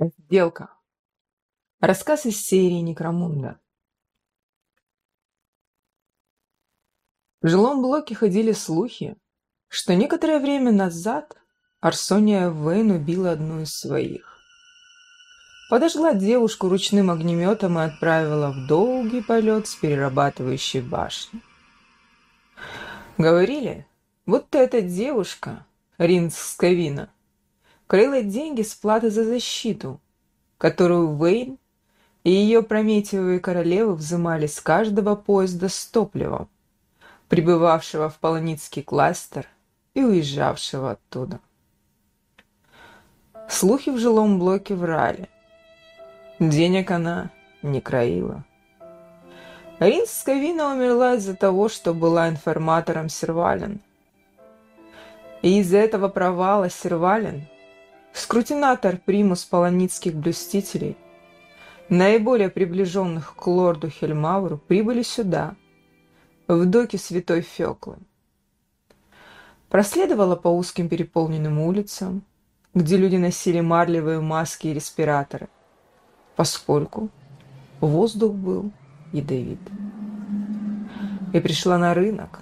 Сделка. Рассказ из серии Некромунда. В жилом блоке ходили слухи, что некоторое время назад Арсония Вейн убила одну из своих. Подожгла девушку ручным огнеметом и отправила в долгий полет с перерабатывающей башни. Говорили, вот эта девушка, Ринс Скавина, крыла деньги с платы за защиту, которую Вейн и ее прометиевые королевы взымали с каждого поезда с топливом, прибывавшего в Полоницкий кластер и уезжавшего оттуда. Слухи в жилом блоке врали. Денег она не краила. Ринс Скавина умерла из-за того, что была информатором Сервален. И из-за этого провала Сервален – Скрутинатор примус полоницких блюстителей, наиболее приближенных к лорду Хельмауру, прибыли сюда, в доки Святой Феклы. Проследовала по узким переполненным улицам, где люди носили марлевые маски и респираторы, поскольку воздух был ядовит. И пришла на рынок,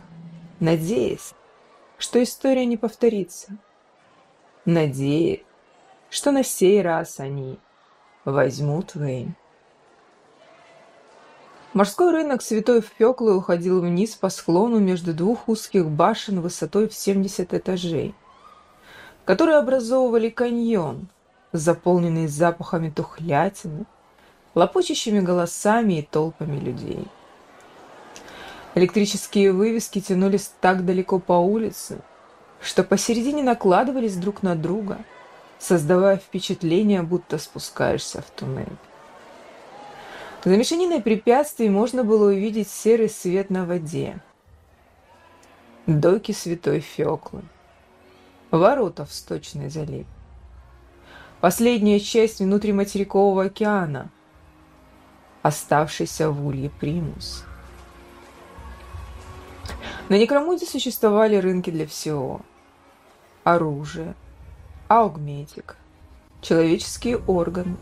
надеясь, что история не повторится. Надеясь, что на сей раз они возьмут Вейн. Морской рынок Святой Феклы уходил вниз по склону между двух узких башен высотой в 70 этажей, которые образовывали каньон, заполненный запахами тухлятины, лопочущими голосами и толпами людей. Электрические вывески тянулись так далеко по улице, что посередине накладывались друг на друга – создавая впечатление, будто спускаешься в туннель. За мешаниной препятствий можно было увидеть серый свет на воде. Доки Святой Феклы. Ворота в Сточный залив. Последняя часть внутриматерикового океана, оставшийся в улье Примус. На Некромуде существовали рынки для всего. Оружие, аугметик, человеческие органы.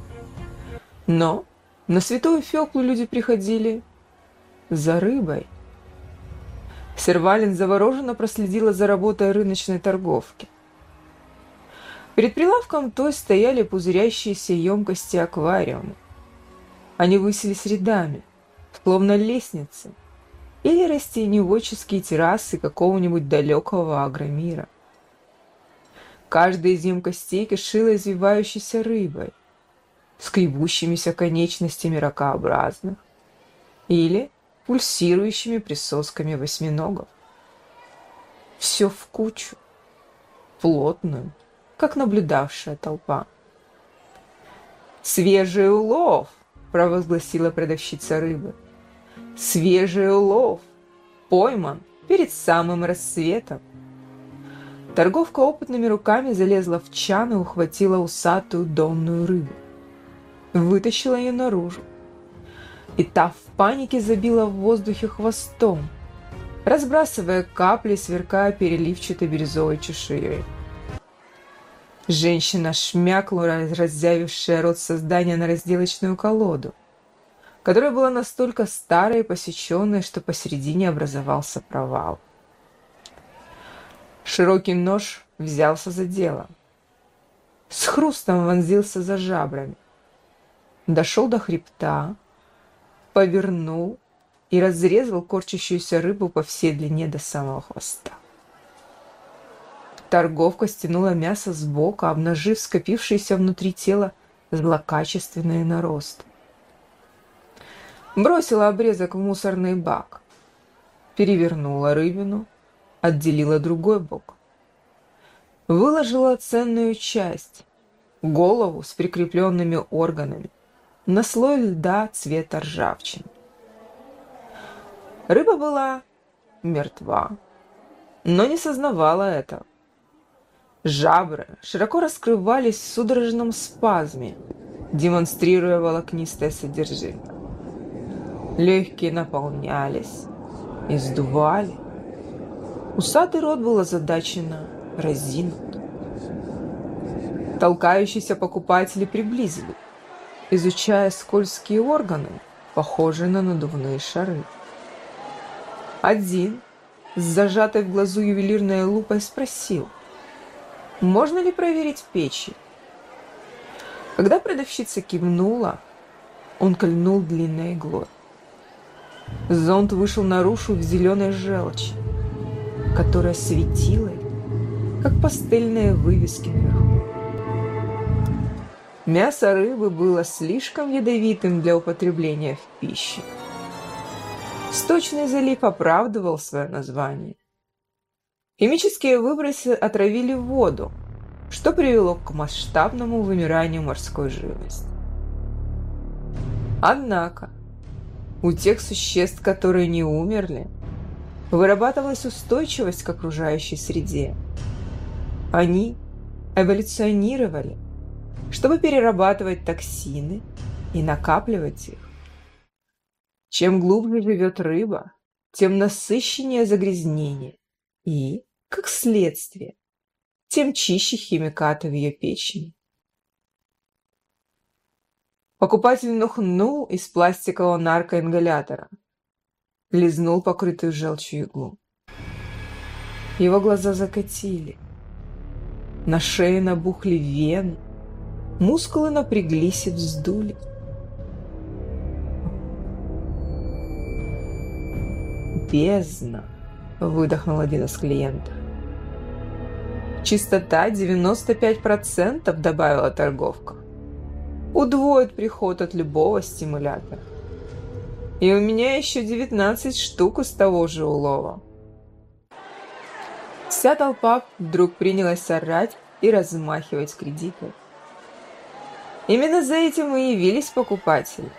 Но на святую Феклу люди приходили за рыбой. Сервалин завороженно проследила за работой рыночной торговки. Перед прилавком той стояли пузырящиеся емкости аквариума. Они высились рядами, словно лестницы, или растениеводческие террасы какого-нибудь далекого агромира. Каждая из емкостей кишила извивающейся рыбой, скребущимися конечностями ракообразных или пульсирующими присосками восьминогов. Все в кучу, плотную, как наблюдавшая толпа. «Свежий улов!» – провозгласила продавщица рыбы. «Свежий улов! Пойман перед самым рассветом!» Торговка опытными руками залезла в чан и ухватила усатую донную рыбу. Вытащила ее наружу. И та в панике забила в воздухе хвостом, разбрасывая капли, сверкая переливчатой бирюзовой чешуей. Женщина шмякнула раззявившее рот создания на разделочную колоду, которая была настолько старой и посеченной, что посередине образовался провал. Широкий нож взялся за дело. С хрустом вонзился за жабрами. Дошел до хребта, повернул и разрезал корчащуюся рыбу по всей длине до самого хвоста. Торговка стянула мясо сбоку, обнажив скопившиеся внутри тела злокачественные наросты. Бросила обрезок в мусорный бак, перевернула рыбину, отделила другой бок. Выложила ценную часть, голову с прикрепленными органами, на слой льда цвета ржавчины. Рыба была мертва, но не сознавала этого. Жабры широко раскрывались в судорожном спазме, демонстрируя волокнистое содержимое. Легкие наполнялись и сдували, Усатый рот был озадаченно разинут. Толкающиеся покупатели приблизили, изучая скользкие органы, похожие на надувные шары. Один с зажатой в глазу ювелирной лупой спросил, можно ли проверить печи. Когда продавщица кивнула, он кольнул длинной иглой. Зонт вышел наружу в зеленой желчи, которая светила, как пастельные вывески наверху. Мясо рыбы было слишком ядовитым для употребления в пищу. Сточный залив оправдывал свое название. Химические выбросы отравили воду, что привело к масштабному вымиранию морской живности. Однако, у тех существ, которые не умерли, вырабатывалась устойчивость к окружающей среде. Они эволюционировали, чтобы перерабатывать токсины и накапливать их. Чем глубже живет рыба, тем насыщеннее загрязнение и, как следствие, тем чище химикаты в ее печени. Покупатель нухнул из пластикового наркоингалятора, лизнул покрытую желчью иглу. Его глаза закатили. На шее набухли вены, мускулы напряглись и вздули. «Бездна!» – выдохнул один из клиентов. «Чистота 95%, – добавила торговка. Удвоит приход от любого стимулятора. И у меня еще 19 штук из того же улова». Вся толпа вдруг принялась орать и размахивать кредиты. Именно за этим и явились покупатели.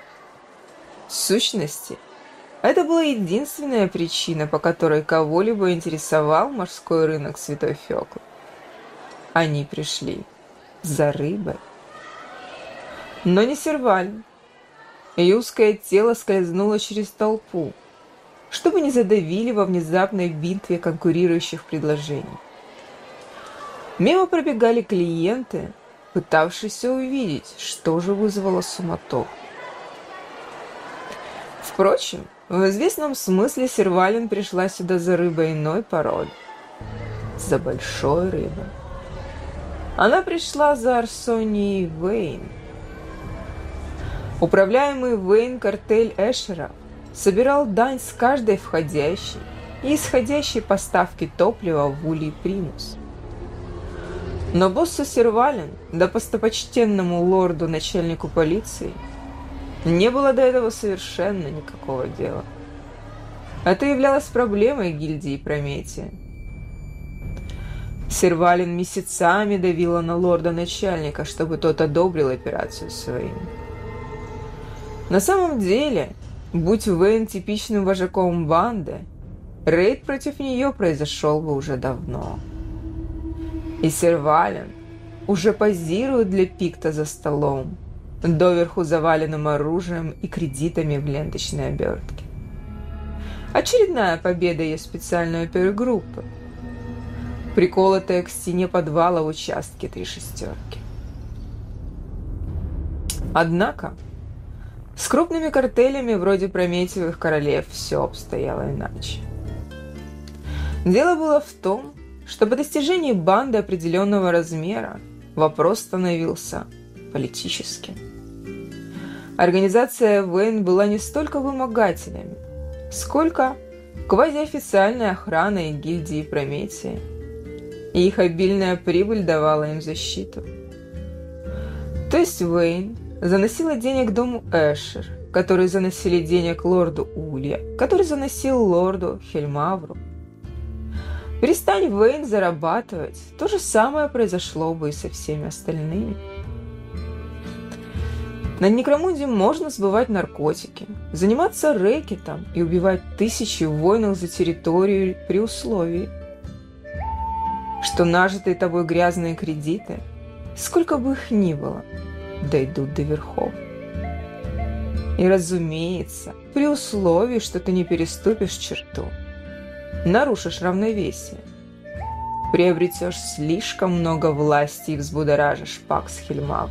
В сущности, это была единственная причина, по которой кого-либо интересовал морской рынок Святой Феклы. Они пришли за рыбой. Но не серваль. Ее узкое тело скользнуло через толпу, чтобы не задавили во внезапной битве конкурирующих предложений. Мимо пробегали клиенты, пытавшиеся увидеть, что же вызвало суматоху. Впрочем, в известном смысле Сервалин пришла сюда за рыбой иной породы. За большой рыбой. Она пришла за Арсонией Вейн. Управляемый Вейн картель Эшера собирал дань с каждой входящей и исходящей поставки топлива в Улей Примус. Но боссу Сервалин, да постопочтенному лорду начальнику полиции – не было до этого совершенно никакого дела. Это являлось проблемой гильдии Прометия. Сервалин месяцами давила на лорда-начальника, чтобы тот одобрил операцию своим. На самом деле, будь Вейн типичным вожаком банды, рейд против нее произошел бы уже давно. И Сервалин уже позирует для Пикта за столом, доверху заваленным оружием и кредитами в ленточной обертке. Очередная победа ее специальной опергруппы, приколотая к стене подвала в участке три шестерки. Однако, с крупными картелями вроде Прометьевых королев все обстояло иначе. Дело было в том, что по достижении банды определенного размера вопрос становился политическим. Организация Вейн была не столько вымогателями, сколько квазиофициальной охраной гильдии Прометия. И их обильная прибыль давала им защиту. То есть Вейн заносила денег дому Эшер, который заносили денег лорду Улья, который заносил лорду Хельмавру. Перестань Вейн зарабатывать, то же самое произошло бы и со всеми остальными. На Некромунде можно сбывать наркотики, заниматься рэкетом и убивать тысячи воинов за территорию при условии, что нажитые тобой грязные кредиты, сколько бы их ни было, дойдут до верхов. И разумеется, при условии, что ты не переступишь черту, нарушишь равновесие. приобретешь слишком много власти и взбудоражишь Пакс Хельмав.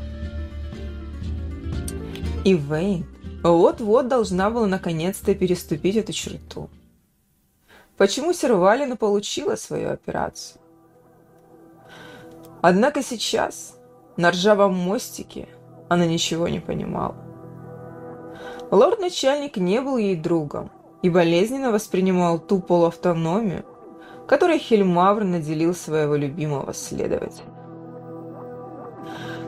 И Вейн вот-вот должна была наконец-то переступить эту черту. Почему Сервалина получила свою операцию? Однако сейчас, на ржавом мостике, она ничего не понимала. Лорд-начальник не был ей другом и болезненно воспринимал ту полуавтономию, которой Хельмавр наделил своего любимого следователя.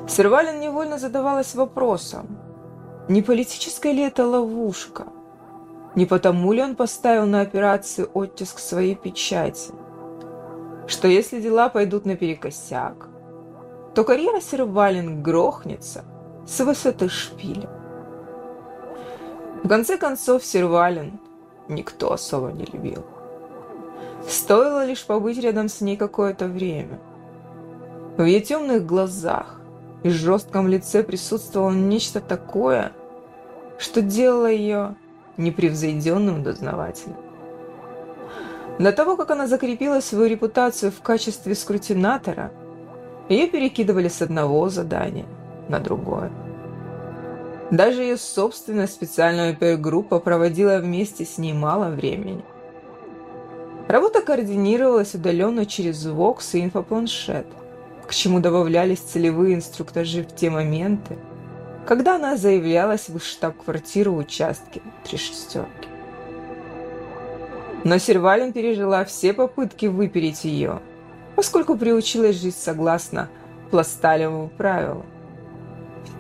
Сервалин невольно задавалась вопросом, не политическая ли это ловушка? Не потому ли он поставил на операцию оттиск своей печати? Что если дела пойдут наперекосяк, то карьера Сервалин грохнется с высоты шпиля. В конце концов, Сервалин никто особо не любил. Стоило лишь побыть рядом с ней какое-то время. В ее темных глазах и жестком лице присутствовало нечто такое, что делало ее непревзойденным дознавателем. До того, как она закрепила свою репутацию в качестве скрутинатора, ее перекидывали с одного задания на другое. Даже ее собственная специальная опергруппа проводила вместе с ней мало времени – Работа координировалась удаленно через Vox и инфопланшет, к чему добавлялись целевые инструктажи в те моменты, когда она заявлялась в штаб-квартиру участки «Три шестерки». Но Сервалин пережила все попытки выпереть ее, поскольку приучилась жить согласно пласталевому правилу.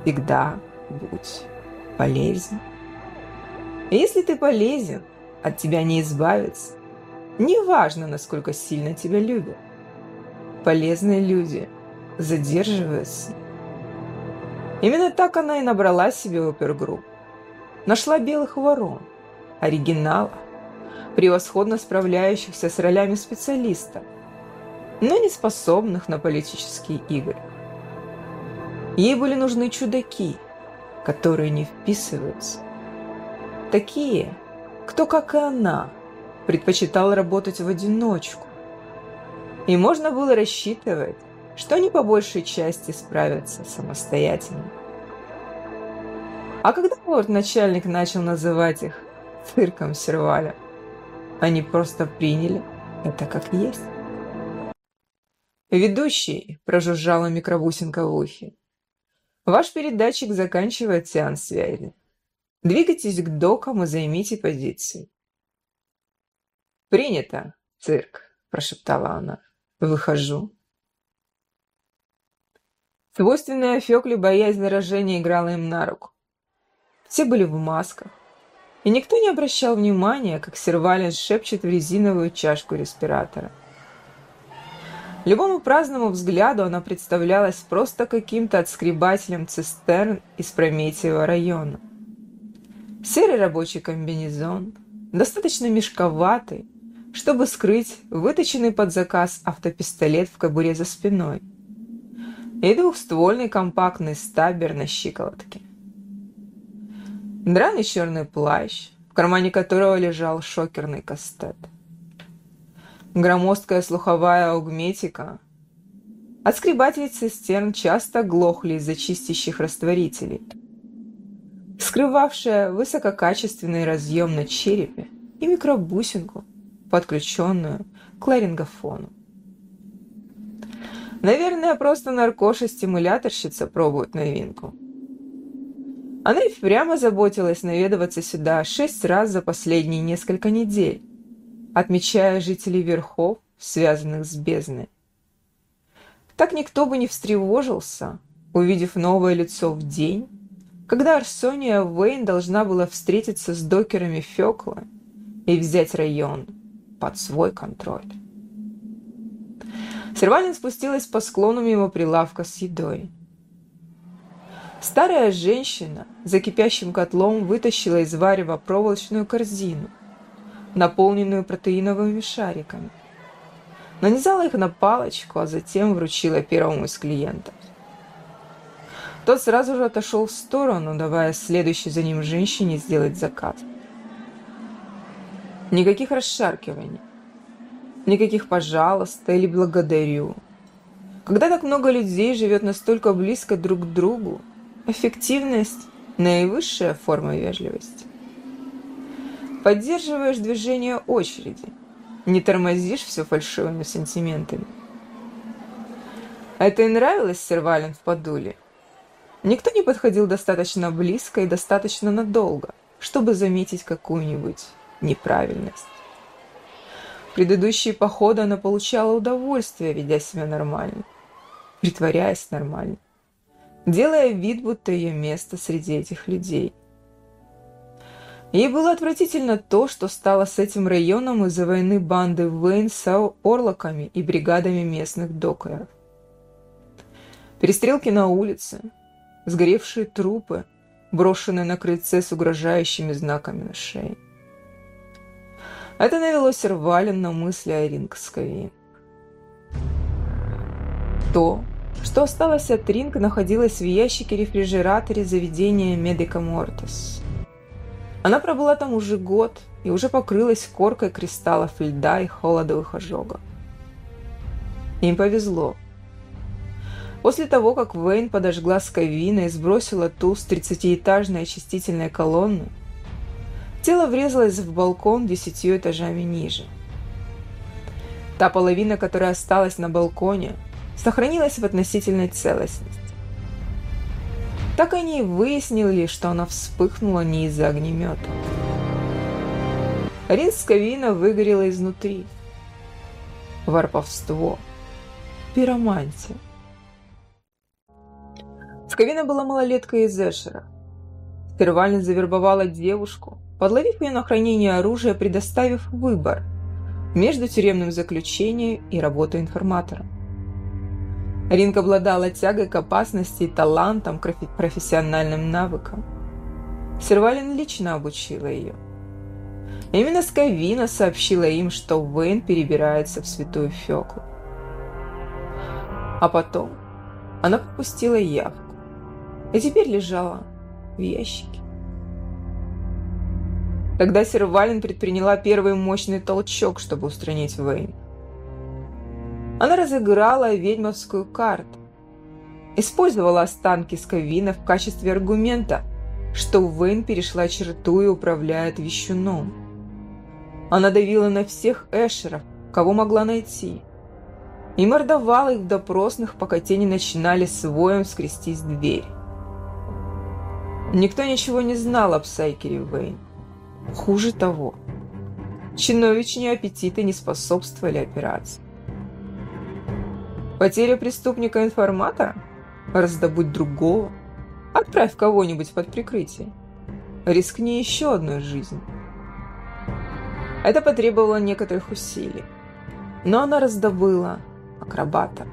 Всегда будь полезен. Если ты полезен, от тебя не избавиться. Неважно, насколько сильно тебя любят. Полезные люди задерживаются. Именно так она и набрала себе опергрупп. Нашла белых ворон, оригинала, превосходно справляющихся с ролями специалистов, но не способных на политические игры. Ей были нужны чудаки, которые не вписываются. Такие, кто, как и она, предпочитал работать в одиночку. И можно было рассчитывать, что они по большей части справятся самостоятельно. А когда вот начальник начал называть их цирком серваля, они просто приняли это как есть. «Ведущий», – прожужжала микробусинка в ухе, – «ваш передатчик заканчивает сеанс связи. Двигайтесь к докам и займите позиции. «Принято, цирк», – прошептала она. «Выхожу». Свойственная Фёкле боязнь заражения играла им на руку. Все были в масках, и никто не обращал внимания, как Сервалин шепчет в резиновую чашку респиратора. Любому праздному взгляду она представлялась просто каким-то отскребателем цистерн из Прометьева района. Серый рабочий комбинезон, достаточно мешковатый, чтобы скрыть выточенный под заказ автопистолет в кобуре за спиной и двухствольный компактный стабер на щиколотке. Драный черный плащ, в кармане которого лежал шокерный кастет. Громоздкая слуховая аугметика. Отскребатели цистерн часто глохли из-за чистящих растворителей, скрывавшая высококачественный разъем на черепе и микробусинку – подключенную к ларингофону. Наверное, просто наркоша-стимуляторщица пробует новинку. Она и впрямо заботилась наведываться сюда шесть раз за последние несколько недель, отмечая жителей верхов, связанных с бездной. Так никто бы не встревожился, увидев новое лицо в день, когда Арсония Уэйн должна была встретиться с докерами Фёкла и взять район – под свой контроль. Сервалин спустилась по склону мимо прилавка с едой. Старая женщина за кипящим котлом вытащила из варева проволочную корзину, наполненную протеиновыми шариками. Нанизала их на палочку, а затем вручила первому из клиентов. Тот сразу же отошел в сторону, давая следующей за ним женщине сделать заказ. Никаких расшаркиваний. Никаких «пожалуйста» или «благодарю». Когда так много людей живет настолько близко друг к другу, эффективность – наивысшая форма вежливости. Поддерживаешь движение очереди, не тормозишь все фальшивыми сантиментами. Это и нравилось Сервалин в Подуле. Никто не подходил достаточно близко и достаточно надолго, чтобы заметить какую-нибудь неправильность. предыдущие походы она получала удовольствие, ведя себя нормально, притворяясь нормально, делая вид, будто ее место среди этих людей. Ей было отвратительно то, что стало с этим районом из-за войны банды Вейн с орлоками и бригадами местных докеров. Перестрелки на улице, сгоревшие трупы, брошенные на крыльце с угрожающими знаками на шее. Это навело Сервалин на мысли о Рингскове. То, что осталось от Ринг, находилось в ящике рефрижераторе заведения Медика Мортис. Она пробыла там уже год и уже покрылась коркой кристаллов льда и холодовых ожогов. Им повезло – После того, как Вейн подожгла Скавина и сбросила ту с 30-этажной очистительной колонны, тело врезалось в балкон десятью этажами ниже. Та половина, которая осталась на балконе, сохранилась в относительной целостности. Так и выяснили, что она вспыхнула не из-за огнемета. Ринс Скавина выгорела изнутри. Варповство. Пиромантия. Сковина была малолеткой из Эшера. Стервальность завербовала девушку, подловив ее на хранение оружия, предоставив выбор между тюремным заключением и работой информатора. Ринг обладала тягой к опасности и талантом профессиональным навыкам. Сервалин лично обучила ее. Именно Скавина сообщила им, что Вейн перебирается в Святую Феклу. А потом она попустила явку и теперь лежала в ящике. Тогда Сервалин предприняла первый мощный толчок, чтобы устранить Вейн. Она разыграла ведьмовскую карту, использовала останки Скавина в качестве аргумента, что Вейн перешла черту и управляет вещуном. Она давила на всех эшеров, кого могла найти, и мордовала их в допросных, пока те не начинали своем скрестись в дверь. Никто ничего не знал об Сайкере Вейн. Хуже того, чиновичьи аппетиты не способствовали операции. Потеря преступника-информатора? Раздобудь другого? Отправь кого-нибудь под прикрытие. Рискни еще одной жизнью. Это потребовало некоторых усилий. Но она раздобыла акробата.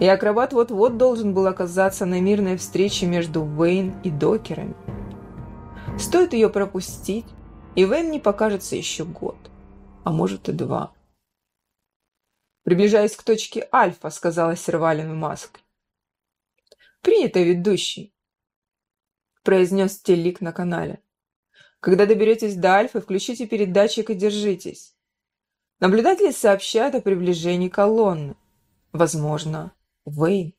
И акробат вот-вот должен был оказаться на мирной встрече между Вейн и докерами. Стоит ее пропустить, и Вейн не покажется еще год, а может и два. Приближаясь к точке Альфа, сказала Сервалин Маск. «Принято, ведущий», – произнес телик на канале. «Когда доберетесь до Альфы, включите передатчик и держитесь. Наблюдатели сообщают о приближении колонны. Возможно, Вейн.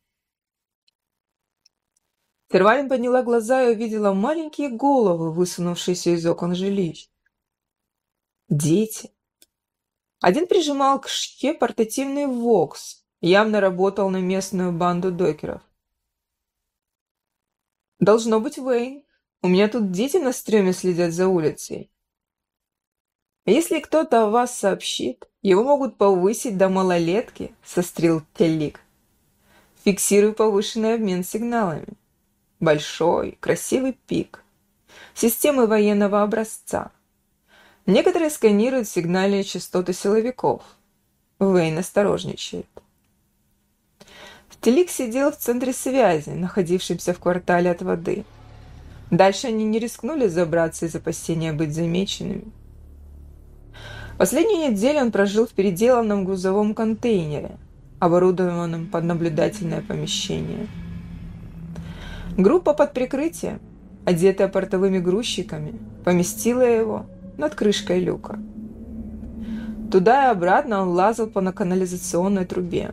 Тервалин подняла глаза и увидела маленькие головы, высунувшиеся из окон жилищ. Дети. Один прижимал к шке портативный вокс, явно работал на местную банду докеров. «Должно быть Вейн. У меня тут дети на стреме следят за улицей. Если кто-то о вас сообщит, его могут повысить до малолетки», — сострил Теллик. Фиксирую повышенный обмен сигналами. Большой, красивый пик. Системы военного образца. Некоторые сканируют сигнальные частоты силовиков. Вейн осторожничает. Телик сидел в центре связи, находившемся в квартале от воды. Дальше они не рискнули забраться из опасения быть замеченными. Последнюю неделю он прожил в переделанном грузовом контейнере – оборудованным под наблюдательное помещение. Группа под прикрытием, одетая портовыми грузчиками, поместила его над крышкой люка. Туда и обратно он лазал по канализационной трубе.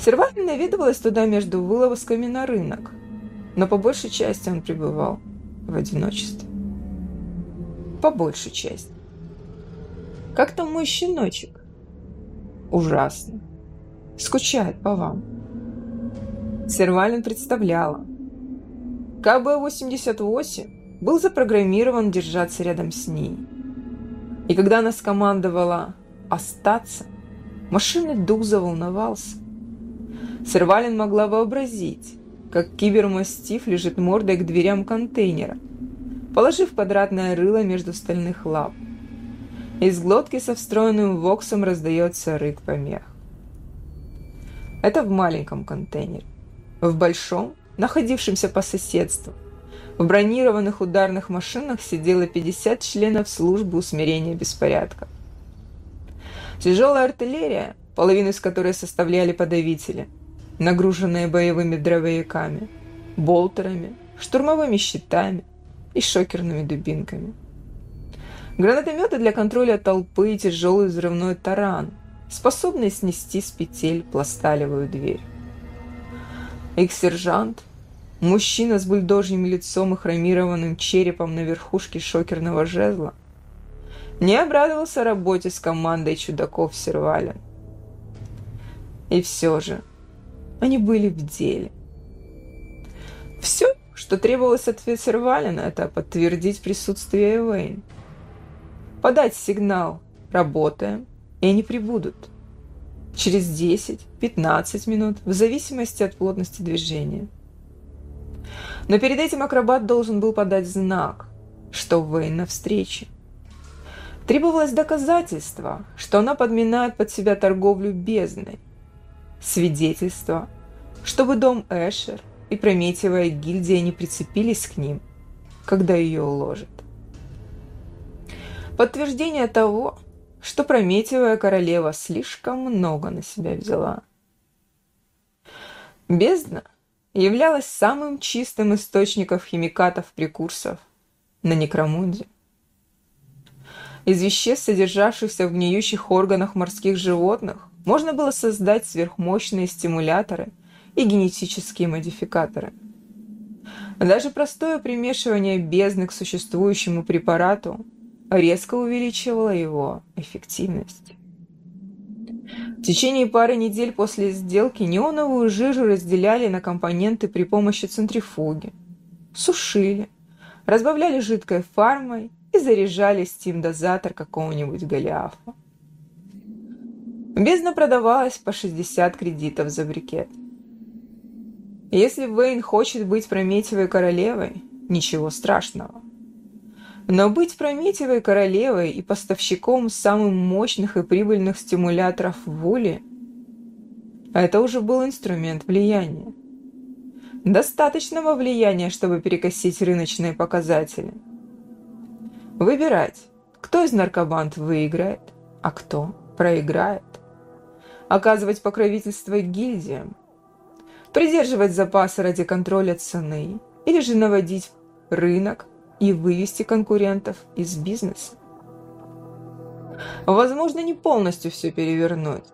Серваль наведывалась туда между вылазками на рынок, но по большей части он пребывал в одиночестве. По большей части. Как там мой щеночек? Ужасно. Скучает по вам. Сервалин представляла. КБ-88 был запрограммирован держаться рядом с ней. И когда она скомандовала «остаться», машинный дух заволновался. Сервалин могла вообразить, как кибермастиф лежит мордой к дверям контейнера, положив квадратное рыло между стальных лап. Из глотки со встроенным воксом раздается рык помех. Это в маленьком контейнере. В большом, находившемся по соседству, в бронированных ударных машинах сидело 50 членов службы усмирения беспорядка. Тяжелая артиллерия, половину из которой составляли подавители, нагруженные боевыми дрововиками, болтерами, штурмовыми щитами и шокерными дубинками. Гранатометы для контроля толпы и тяжелый взрывной таран, способный снести с петель пласталевую дверь. Их сержант, мужчина с бульдожьим лицом и хромированным черепом на верхушке шокерного жезла, не обрадовался работе с командой чудаков Серваля. И все же они были в деле. Все, что требовалось от Сервалина, это подтвердить присутствие Эвейн. Подать сигнал «Работаем», и они прибудут. Через 10-15 минут, в зависимости от плотности движения. Но перед этим акробат должен был подать знак, что Вейн на встрече. Требовалось доказательство, что она подминает под себя торговлю бездной, свидетельство, чтобы дом Эшер и Прометьевая гильдия не прицепились к ним, когда ее уложат. Подтверждение того, что Прометьевая королева слишком много на себя взяла. Бездна являлась самым чистым источником химикатов-прекурсов на Некромунде. Из веществ, содержавшихся в гниющих органах морских животных, можно было создать сверхмощные стимуляторы и генетические модификаторы. Даже простое примешивание бездны к существующему препарату резко увеличивало его эффективность. В течение пары недель после сделки неоновую жижу разделяли на компоненты при помощи центрифуги, сушили, разбавляли жидкой фармой и заряжали стим-дозатор какого-нибудь Голиафа. Бездна продавалась по 60 кредитов за брикет. Если Вейн хочет быть Прометьевой королевой, ничего страшного. Но быть Прометьевой королевой и поставщиком самых мощных и прибыльных стимуляторов воли – это уже был инструмент влияния. Достаточного влияния, чтобы перекосить рыночные показатели. Выбирать, кто из наркобанд выиграет, а кто проиграет оказывать покровительство гильдиям, придерживать запасы ради контроля цены или же наводить рынок и вывести конкурентов из бизнеса. Возможно, не полностью все перевернуть,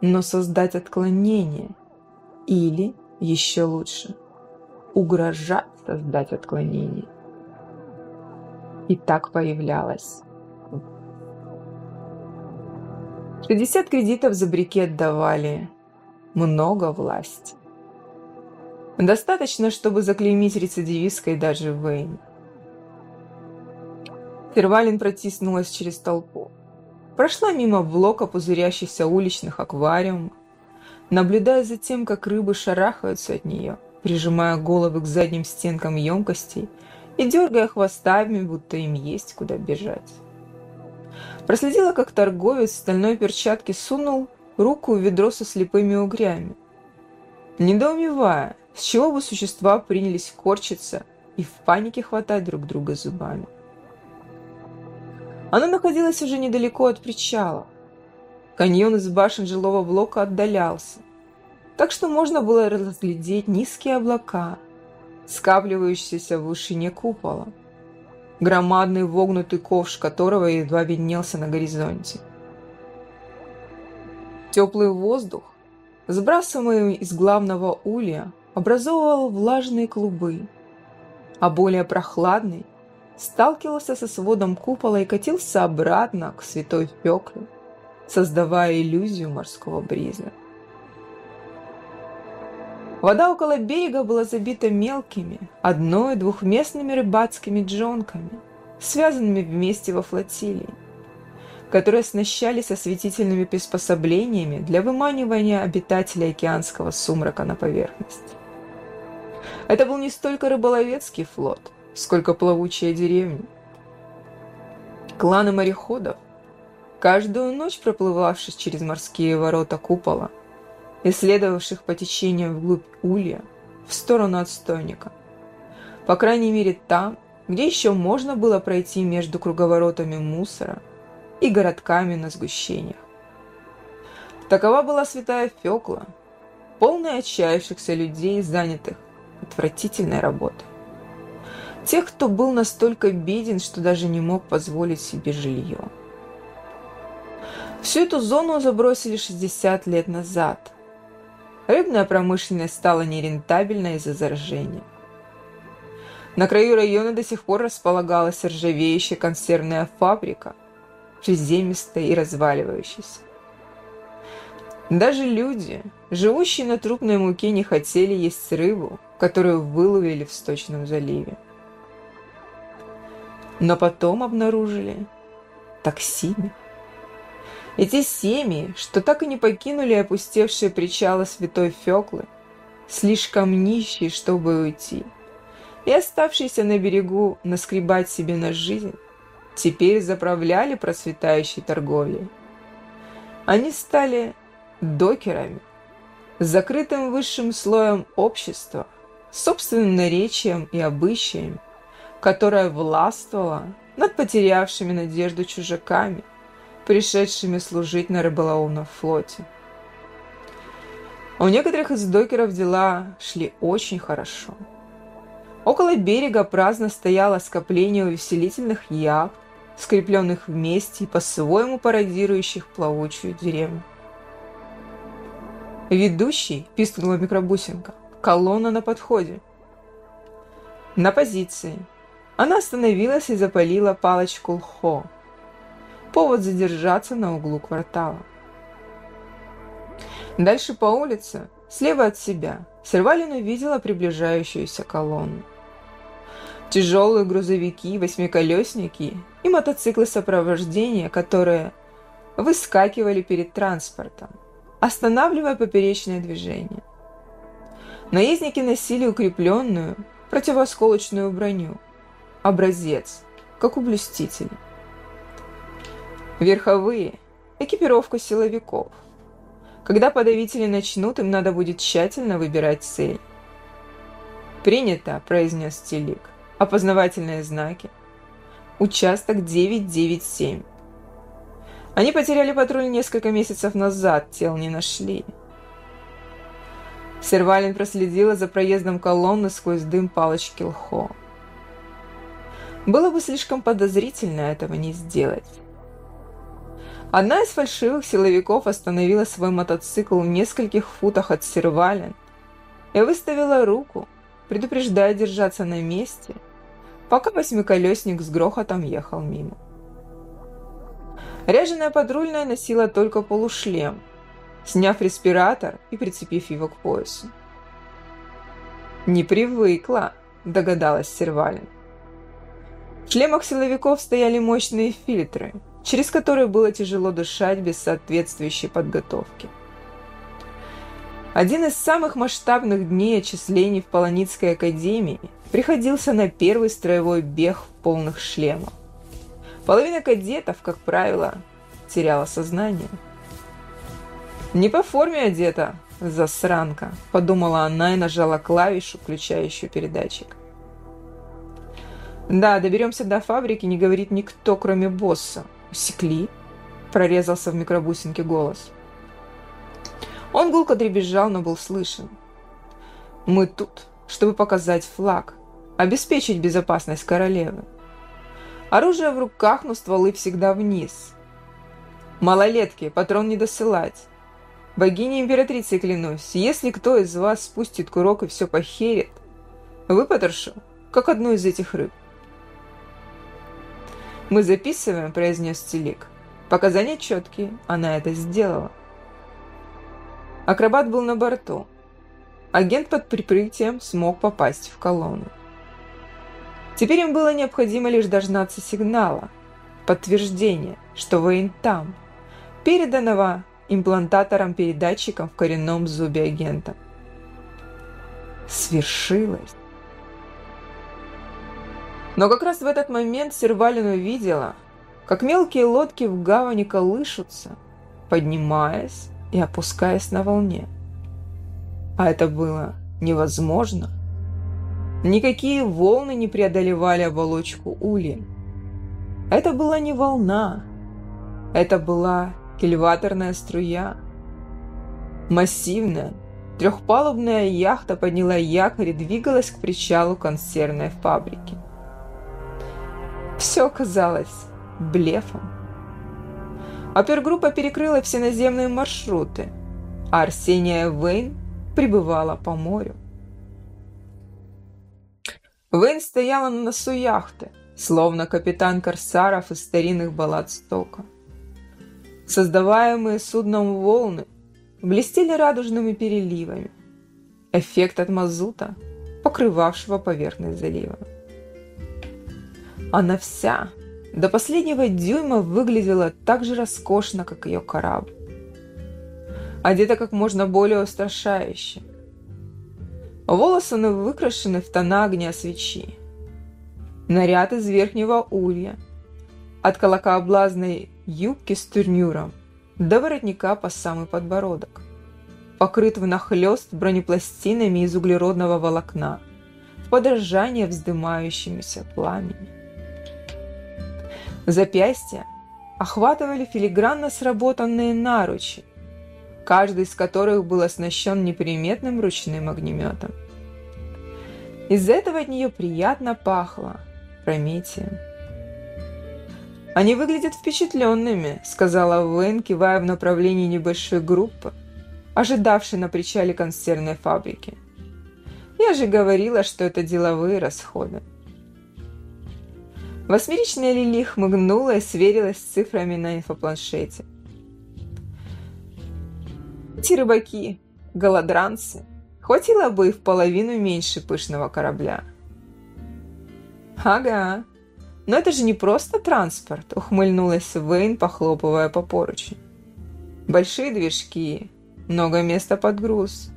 но создать отклонение или, еще лучше, угрожать создать отклонение. И так появлялась 60 кредитов за брикет давали. Много власти. Достаточно, чтобы заклеймить рецидивисткой даже Вейн. Фервалин протиснулась через толпу. Прошла мимо блока пузырящихся уличных аквариумов, наблюдая за тем, как рыбы шарахаются от нее, прижимая головы к задним стенкам емкостей и дергая хвостами, будто им есть куда бежать. Проследила, как торговец в стальной перчатке сунул руку в ведро со слепыми угрями. Недоумевая, с чего бы существа принялись корчиться и в панике хватать друг друга зубами. Она находилась уже недалеко от причала. Каньон из башен жилого блока отдалялся, так что можно было разглядеть низкие облака, скапливающиеся в вышине купола. громадный вогнутый ковш которого едва виднелся на горизонте. Теплый воздух, сбрасываемый из главного улья, образовывал влажные клубы, а более прохладный сталкивался со сводом купола и катился обратно к святой Фекле, создавая иллюзию морского бриза. Вода около берега была забита мелкими, одной- двухместными рыбацкими джонками, связанными вместе во флотилии, которые оснащались осветительными приспособлениями для выманивания обитателей океанского сумрака на поверхность. Это был не столько рыболовецкий флот, сколько плавучая деревня. Кланы мореходов, каждую ночь проплывавшись через морские ворота купола, исследовавших по течению вглубь улья, в сторону отстойника. По крайней мере там, где еще можно было пройти между круговоротами мусора и городками на сгущениях. Такова была святая Фекла, полная отчаявшихся людей, занятых отвратительной работой. Тех, кто был настолько беден, что даже не мог позволить себе жилье. Всю эту зону забросили 60 лет назад – Рыбная промышленность стала нерентабельной из-за заражения. На краю района до сих пор располагалась ржавеющая консервная фабрика, приземистая и разваливающаяся. Даже люди, живущие на трупной муке, не хотели есть рыбу, которую выловили в сточном заливе. Но потом обнаружили токсины. Эти семьи, что так и не покинули опустевшие причалы Святой Феклы, слишком нищие, чтобы уйти, и оставшиеся на берегу наскребать себе на жизнь, теперь заправляли процветающей торговлей. Они стали докерами, закрытым высшим слоем общества, собственным наречием и обычаями, которое властвовало над потерявшими надежду чужаками, пришедшими служить на рыболовном флоте. У некоторых из докеров дела шли очень хорошо. Около берега праздно стояло скопление увеселительных яхт, скрепленных вместе и по-своему пародирующих плавучую деревню. «Ведущий», – пискнула микробусинка, – «колонна на подходе». На позиции. Она остановилась и запалила палочку лхо – повод задержаться на углу квартала. Дальше по улице, слева от себя, Сервалин увидела приближающуюся колонну. Тяжелые грузовики, восьмиколесники и мотоциклы сопровождения, которые выскакивали перед транспортом, останавливая поперечное движение. Наездники носили укрепленную противосколочную броню, образец, как у блюстителей. Верховые – экипировку силовиков. Когда подавители начнут, им надо будет тщательно выбирать цель. «Принято», – произнес Телик. «Опознавательные знаки. Участок 997». Они потеряли патруль несколько месяцев назад, тел не нашли. Сервалин проследила за проездом колонны сквозь дым палочки Лхо. Было бы слишком подозрительно этого не сделать. Одна из фальшивых силовиков остановила свой мотоцикл в нескольких футах от Сервален и выставила руку, предупреждая держаться на месте, пока восьмиколесник с грохотом ехал мимо. Ряженая патрульная носила только полушлем, сняв респиратор и прицепив его к поясу. «Не привыкла», – догадалась Сервалин. В шлемах силовиков стояли мощные фильтры – через который было тяжело дышать без соответствующей подготовки. Один из самых масштабных дней отчислений в Полоницкой академии приходился на первый строевой бег в полных шлемах. Половина кадетов, как правило, теряла сознание. «Не по форме одета, засранка», – подумала она и нажала клавишу, включающую передатчик. «Да, доберемся до фабрики, не говорит никто, кроме босса», «Усекли?» – прорезался в микробусинке голос. Он гулко дребезжал, но был слышен. «Мы тут, чтобы показать флаг, обеспечить безопасность королевы. Оружие в руках, но стволы всегда вниз. Малолетки, патрон не досылать. Богине императрицы клянусь, если кто из вас спустит курок и все похерит, выпотрошу, как одну из этих рыб. «Мы записываем», — произнес Телик. «Показания четкие, она это сделала». Акробат был на борту. Агент под прикрытием смог попасть в колонну. Теперь им было необходимо лишь дождаться сигнала, подтверждения, что Вейн там, переданного имплантатором-передатчиком в коренном зубе агента. Свершилось. Но как раз в этот момент Сервалин увидела, как мелкие лодки в гавани колышутся, поднимаясь и опускаясь на волне. А это было невозможно. Никакие волны не преодолевали оболочку улья. Это была не волна, это была элеваторная струя. Массивная, трехпалубная яхта подняла якорь и двигалась к причалу консервной фабрики. Все казалось блефом. Опергруппа перекрыла все наземные маршруты, а Арсения Вейн прибывала по морю. Вейн стояла на носу яхты, словно капитан корсаров из старинных баллад Стока. Создаваемые судном волны блестели радужными переливами. Эффект от мазута, покрывавшего поверхность залива. Она вся, до последнего дюйма, выглядела так же роскошно, как ее корабль. Одета как можно более устрашающе. Волосы выкрашены в тона огня свечи. Наряд из верхнего улья. От колокообразной юбки с турнюром до воротника по самый подбородок. Покрыт внахлёст бронепластинами из углеродного волокна, в подражание вздымающимися пламени. Запястья охватывали филигранно сработанные наручи, каждый из которых был оснащен неприметным ручным огнеметом. Из-за этого от нее приятно пахло Прометием. «Они выглядят впечатленными», — сказала Уэйн, кивая в направлении небольшой группы, ожидавшей на причале консервной фабрики. «Я же говорила, что это деловые расходы». Восьмеричная Лили хмыгнула и сверилась с цифрами на инфопланшете. Эти рыбаки, голодранцы, хватило бы и в половину меньше пышного корабля. «Ага, но это же не просто транспорт», — ухмыльнулась Вейн, похлопывая по поручню. «Большие движки, много места под груз.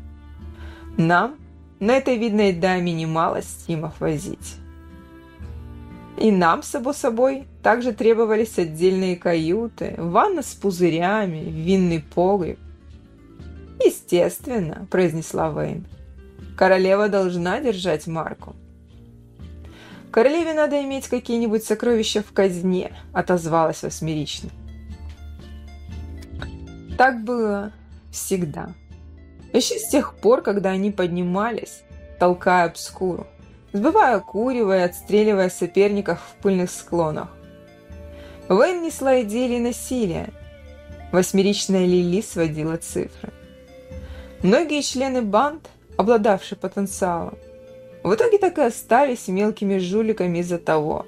Нам на этой видной даме немало стимов возить». И нам, само собой, также требовались отдельные каюты, ванна с пузырями, винный погреб. «Естественно», – произнесла Вейн. «Королева должна держать марку». «Королеве надо иметь какие-нибудь сокровища в казне», – отозвалась восьмерично. Так было всегда. Еще с тех пор, когда они поднимались, толкая обскуру сбывая курево и отстреливая соперников в пыльных склонах. Вейн несла идеи насилия. Восьмеричная Лили сводила цифры. Многие члены банд, обладавшие потенциалом, в итоге так и остались мелкими жуликами из-за того,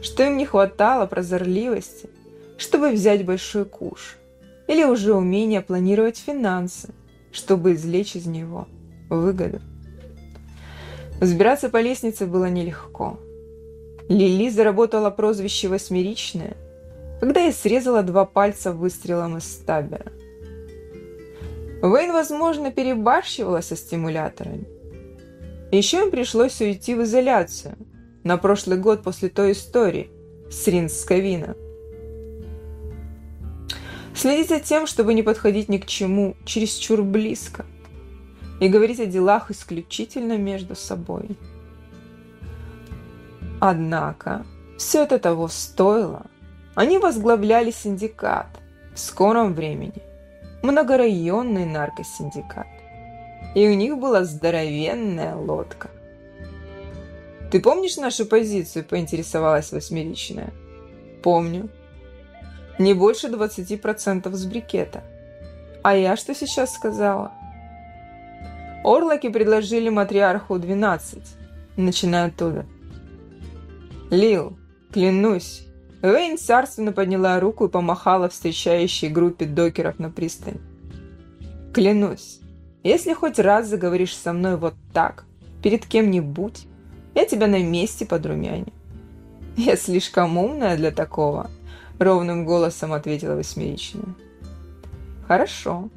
что им не хватало прозорливости, чтобы взять большой куш, или уже умения планировать финансы, чтобы извлечь из него выгоду. Взбираться по лестнице было нелегко. Лили заработала прозвище «восьмеричная», когда я срезала два пальца выстрелом из стабера. Вейн, возможно, перебарщивала со стимуляторами. Еще им пришлось уйти в изоляцию на прошлый год после той истории с Ринсковина. Следить за тем, чтобы не подходить ни к чему чересчур близко – и говорить о делах исключительно между собой. Однако, все это того стоило. Они возглавляли синдикат в скором времени, многорайонный наркосиндикат. И у них была здоровенная лодка. «Ты помнишь нашу позицию?» – поинтересовалась восьмеричная. Помню. Не больше 20% с брикета. А я что сейчас сказала? Орлоки предложили матриарху 12. Начинаю оттуда. Лил, клянусь. Вейн царственно подняла руку и помахала встречающей группе докеров на пристань. Клянусь, если хоть раз заговоришь со мной вот так, перед кем-нибудь, я тебя на месте подрумяню. Я слишком умная для такого, ровным голосом ответила восьмеричная. Хорошо,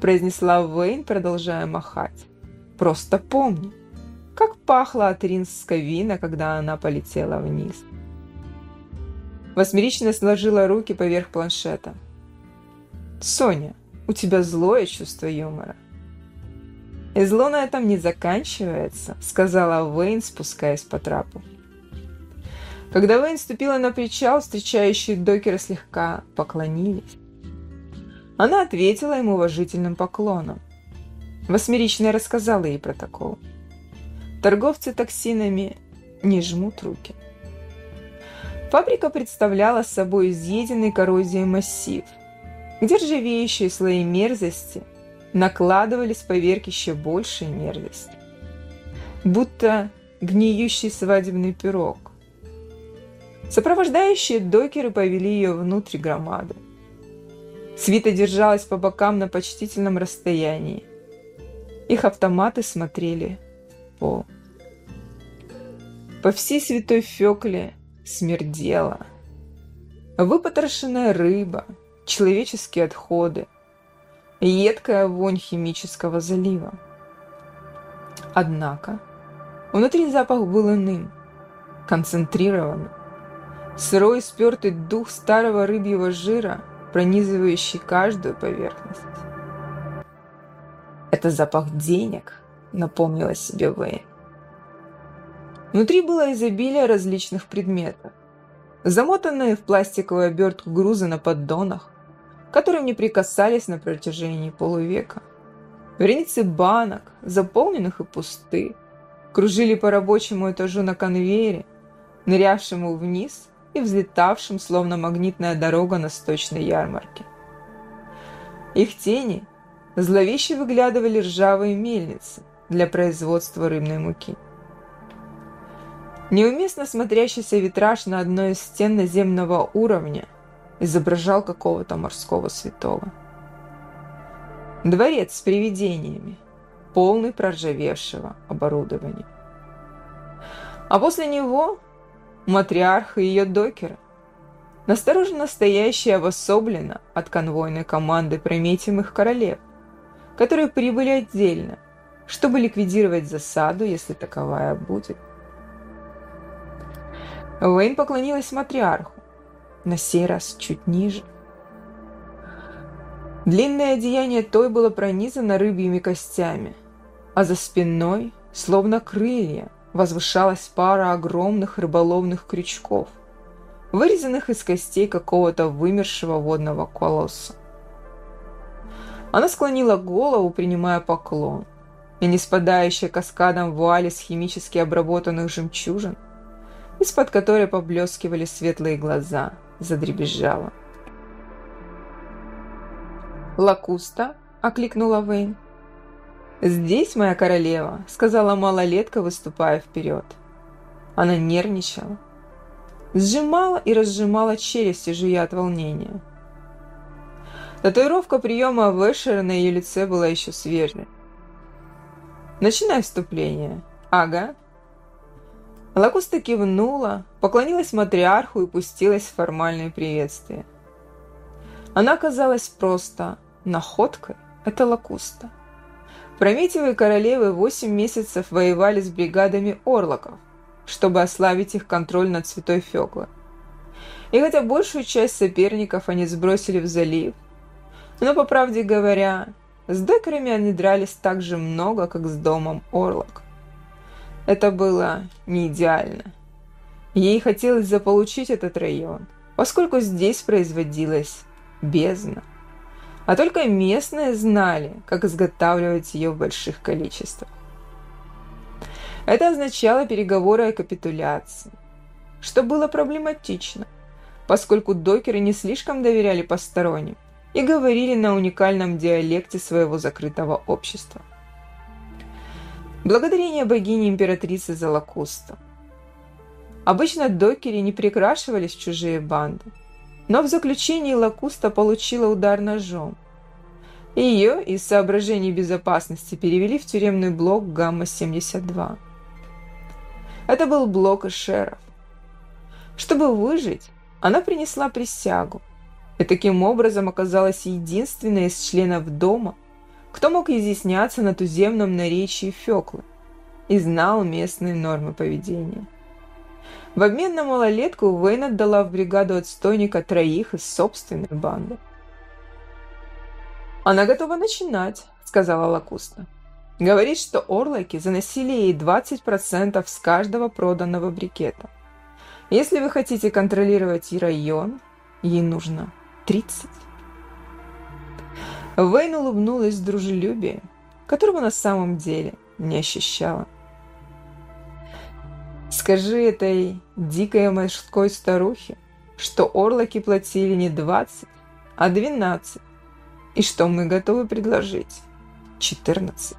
произнесла Вейн, продолжая махать. Просто помни, как пахло от ринского вина, когда она полетела вниз. Восьмеричная сложила руки поверх планшета. «Соня, у тебя злое чувство юмора». «И зло на этом не заканчивается», — сказала Вейн, спускаясь по трапу. Когда Вейн ступила на причал, встречающие докеры слегка поклонились. Она ответила ему уважительным поклоном. Восьмеричная рассказала ей протокол. Торговцы токсинами не жмут руки. Фабрика представляла собой изъеденный коррозией массив, где ржавеющие слои мерзости накладывались поверх еще большей мерзости. Будто гниющий свадебный пирог. Сопровождающие докеры повели ее внутрь громады. Свита держалась по бокам на почтительном расстоянии. Их автоматы смотрели в пол. По всей святой Фекле смердела. Выпотрошенная рыба, человеческие отходы, едкая вонь химического залива. Однако внутри запах был иным, концентрированным. Сырой спертый дух старого рыбьего жира, пронизывающий каждую поверхность. «Это запах денег», — напомнила себе Вэй. Внутри было изобилие различных предметов. Замотанные в пластиковую обертку грузы на поддонах, которым не прикасались на протяжении полувека. Вереницы банок, заполненных и пустых, кружили по рабочему этажу на конвейере, нырявшему вниз и взлетавшим, словно магнитная дорога на сточной ярмарке. Их тени зловеще выглядывали ржавые мельницы для производства рыбной муки. Неуместно смотрящийся витраж на одной из стен наземного уровня изображал какого-то морского святого. Дворец с привидениями, полный проржавевшего оборудования. А после него матриарх и ее докеры, настороженно стоящие обособленно от конвойной команды прометимых королев, которые прибыли отдельно, чтобы ликвидировать засаду, если таковая будет. Уэйн поклонилась матриарху, на сей раз чуть ниже. Длинное одеяние той было пронизано рыбьими костями, а за спиной, словно крылья, возвышалась пара огромных рыболовных крючков, вырезанных из костей какого-то вымершего водного колосса. Она склонила голову, принимая поклон, и не спадающая каскадом вуали с химически обработанных жемчужин – из-под которой поблескивали светлые глаза, задребезжала. «Лакуста?» – окликнула Вейн. «Здесь, моя королева», – сказала малолетка, выступая вперед. Она нервничала. Сжимала и разжимала челюсти, жуя от волнения. Татуировка приема Вэшера на ее лице была еще свежей. «Начинай вступление». «Ага», Лакуста кивнула, поклонилась матриарху и пустилась в формальное приветствие. Она казалась просто находкой – это Лакуста. Прометьевые королевы восемь месяцев воевали с бригадами орлоков, чтобы ослабить их контроль над Святой Феклой. И хотя большую часть соперников они сбросили в залив, но, по правде говоря, с декарами они дрались так же много, как с домом Орлок. Это было не идеально. Ей хотелось заполучить этот район, поскольку здесь производилась бездна. А только местные знали, как изготавливать ее в больших количествах. Это означало переговоры о капитуляции, что было проблематично, поскольку докеры не слишком доверяли посторонним и говорили на уникальном диалекте своего закрытого общества. Благодарение богине императрицы Залакуста. Обычно докери не прикрашивались в чужие банды, но в заключении Лакуста получила удар ножом. Ее из соображений безопасности перевели в тюремный блок Гамма-72. Это был блок эшеров. Чтобы выжить, она принесла присягу и таким образом оказалась единственной из членов дома, кто мог изъясняться на туземном наречии Феклы и знал местные нормы поведения. В обмен на малолетку Вейн отдала в бригаду отстойника троих из собственной банды. «Она готова начинать», — сказала Лакуста. Говорит, что орлайки заносили ей 20% с каждого проданного брикета. Если вы хотите контролировать район, ей нужно 30. Вейн улыбнулась дружелюбием, которого на самом деле не ощущала. Скажи этой дикой морской старухе, что орлоки платили не 20, а 12, и что мы готовы предложить 14.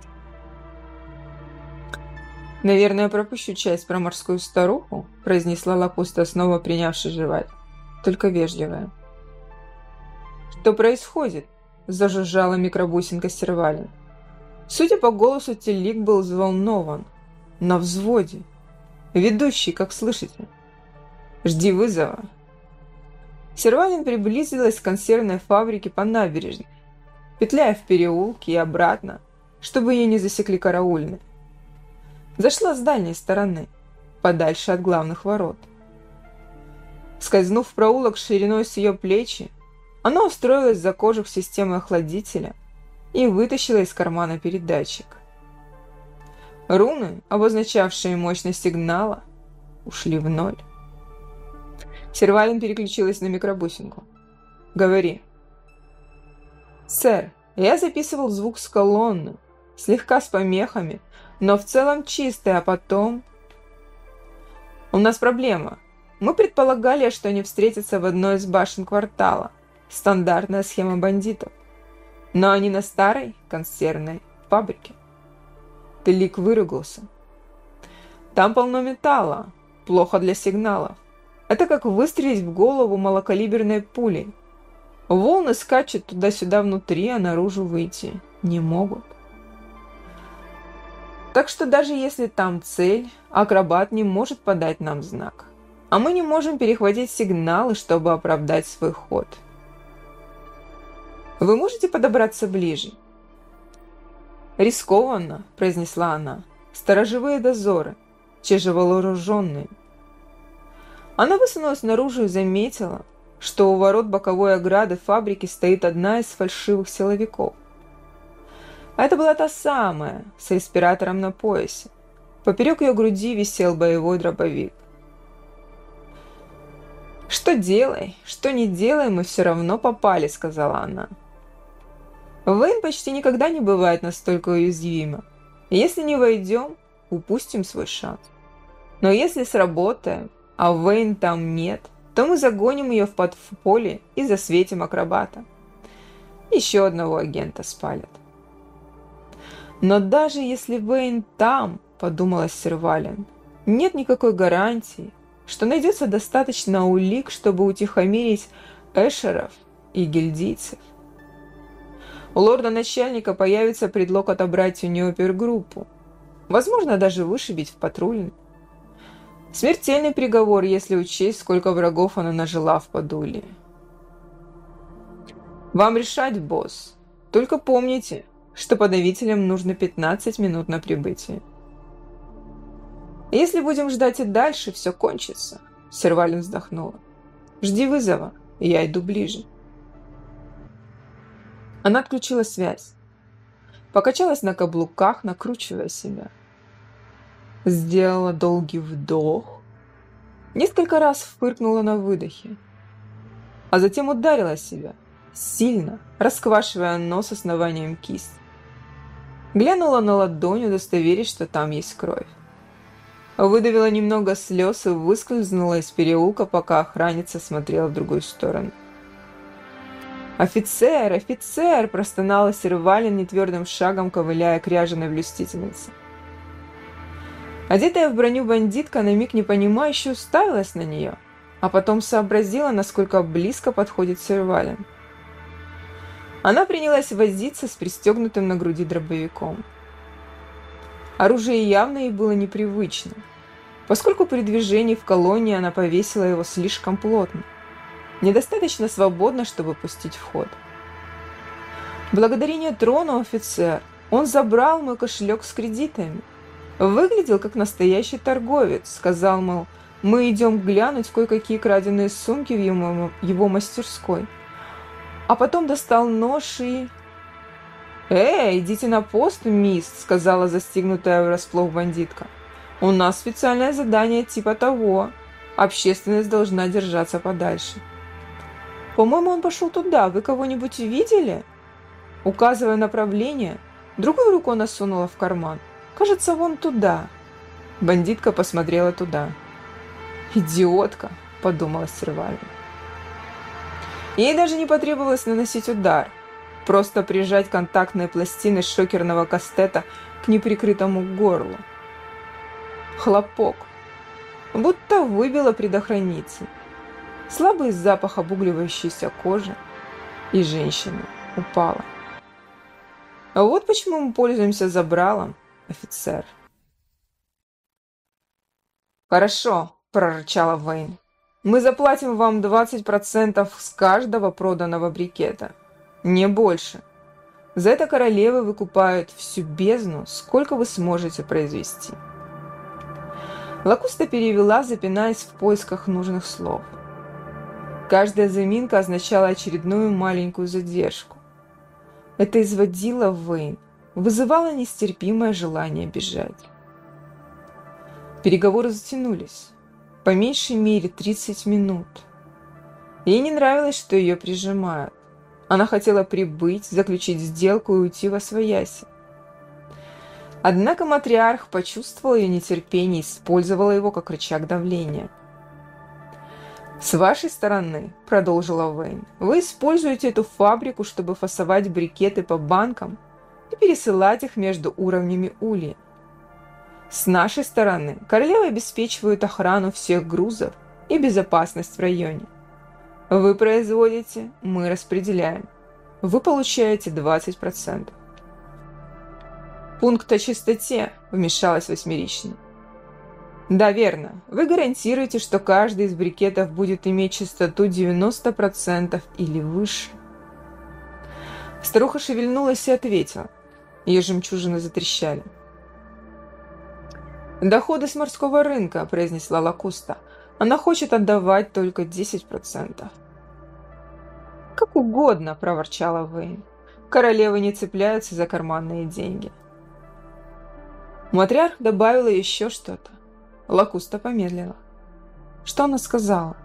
«Наверное, пропущу часть про морскую старуху», – произнесла Лакуста, снова принявшись жевать. «Только вежливая». «Что происходит?» – зажужжала микробусинка Сервалин. Судя по голосу, Телик был взволнован. На взводе. «Ведущий, как слышите?» «Жди вызова». Сервалин приблизилась к консервной фабрике по набережной, петляя в переулке и обратно, чтобы ее не засекли караульные. Зашла с дальней стороны, подальше от главных ворот. Скользнув в проулок шириной с ее плечи, она устроилась за кожух системы охладителя и вытащила из кармана передатчик. Руны, обозначавшие мощность сигнала, ушли в ноль. Сервалин переключилась на микробусинку. «Говори». «Сэр, я записывал звук с колонны, слегка с помехами, но в целом чистый, а потом... У нас проблема. Мы предполагали, что они встретятся в одной из башен квартала. Стандартная схема бандитов. Но они на старой консервной фабрике. Телик выругался. Там полно металла. Плохо для сигналов. Это как выстрелить в голову малокалиберной пулей. Волны скачут туда-сюда внутри, а наружу выйти не могут. Так что даже если там цель, акробат не может подать нам знак. А мы не можем перехватить сигналы, чтобы оправдать свой ход. Вы можете подобраться ближе? «Рискованно», — произнесла она. «Сторожевые дозоры, вооруженные. Она высунулась наружу и заметила, что у ворот боковой ограды фабрики стоит одна из фальшивых силовиков. А это была та самая, с респиратором на поясе. Поперек ее груди висел боевой дробовик. «Что делай, что не делай, мы все равно попали», — сказала она. Вейн почти никогда не бывает настолько уязвима. Если не войдем, упустим свой шанс. Но если сработаем, а Вейн там нет, то мы загоним ее в подполе и засветим акробата. Еще одного агента спалят. Но даже если Вейн там, подумала Сервалин, нет никакой гарантии, что найдется достаточно улик, чтобы утихомирить эшеров и гильдийцев. У лорда-начальника появится предлог отобрать у нее опергруппу. Возможно, даже вышибить в патрульный. Смертельный приговор, если учесть, сколько врагов она нажила в Подуле. Вам решать, босс. Только помните, что подавителям нужно 15 минут на прибытие. «Если будем ждать и дальше, все кончится», — Сервалин вздохнула. «Жди вызова, я иду ближе». Она отключила связь. Покачалась на каблуках, накручивая себя. Сделала долгий вдох. Несколько раз фыркнула на выдохе. А затем ударила себя. Сильно, расквашивая нос основанием кисти. Глянула на ладонь, удостоверить, что там есть кровь. выдавила немного слез и выскользнула из переулка, пока охранница смотрела в другую сторону. «Офицер! Офицер!» – простонала Сервалин нетвердым шагом, ковыляя к ряженой блюстительнице. Одетая в броню бандитка на миг непонимающе уставилась на нее, а потом сообразила, насколько близко подходит Сервалин. Она принялась возиться с пристегнутым на груди дробовиком. Оружие явно ей было непривычно, поскольку при движении в колонии она повесила его слишком плотно, недостаточно свободно, чтобы пустить в ход. Благодарение трону офицер, он забрал мой кошелек с кредитами. Выглядел как настоящий торговец, сказал, мол, мы идем глянуть кое-какие краденые сумки в его, его мастерской. А потом достал нож и «Эй, идите на пост, мисс», — сказала застигнутая врасплох бандитка. «У нас специальное задание типа того. Общественность должна держаться подальше». «По-моему, он пошел туда. Вы кого-нибудь видели?» Указывая направление, другую руку она сунула в карман. «Кажется, вон туда». Бандитка посмотрела туда. «Идиотка», — подумала Сервальда. Ей даже не потребовалось наносить удар — просто прижать контактные пластины шокерного кастета к неприкрытому горлу. Хлопок. Будто выбило предохранитель. Слабый запах обугливающейся кожи. И женщина упала. А вот почему мы пользуемся забралом, офицер. «Хорошо», – прорычала Вейн. «Мы заплатим вам 20% с каждого проданного брикета». Не больше. За это королевы выкупают всю бездну, сколько вы сможете произвести. Лакуста перевела, запинаясь в поисках нужных слов. Каждая заминка означала очередную маленькую задержку. Это изводило Вейн, вызывало нестерпимое желание бежать. Переговоры затянулись. По меньшей мере 30 минут. Ей не нравилось, что ее прижимают. Она хотела прибыть, заключить сделку и уйти во свояси. Однако матриарх почувствовал ее нетерпение и использовал его как рычаг давления. «С вашей стороны», — продолжила Вейн, — «вы используете эту фабрику, чтобы фасовать брикеты по банкам и пересылать их между уровнями улья. С нашей стороны королевы обеспечивают охрану всех грузов и безопасность в районе. Вы производите, мы распределяем. Вы получаете 20%. Пункт о чистоте, вмешалась восьмеричная. Да, верно. Вы гарантируете, что каждый из брикетов будет иметь частоту 90% или выше. Старуха шевельнулась и ответила. Ее жемчужины затрещали. «Доходы с морского рынка», – произнесла Лакуста. Она хочет отдавать только 10%. «Как угодно», – проворчала Вейн. «Королевы не цепляются за карманные деньги». Матриарх добавила еще что-то. Лакуста помедлила. Что она сказала?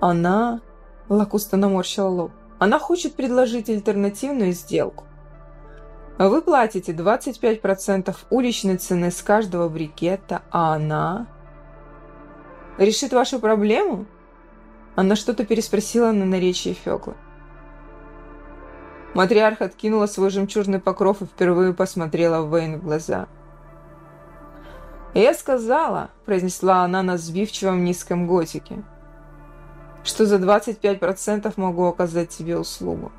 Она... Лакуста наморщила лоб. Она хочет предложить альтернативную сделку. Вы платите 25% уличной цены с каждого брикета, а она решит вашу проблему?» Она что-то переспросила на наречии Фёклы. Матриарх откинула свой жемчужный покров и впервые посмотрела Вейн в глаза. «Я сказала», – произнесла она на сбивчивом низком готике, «что за 25% могу оказать тебе услугу».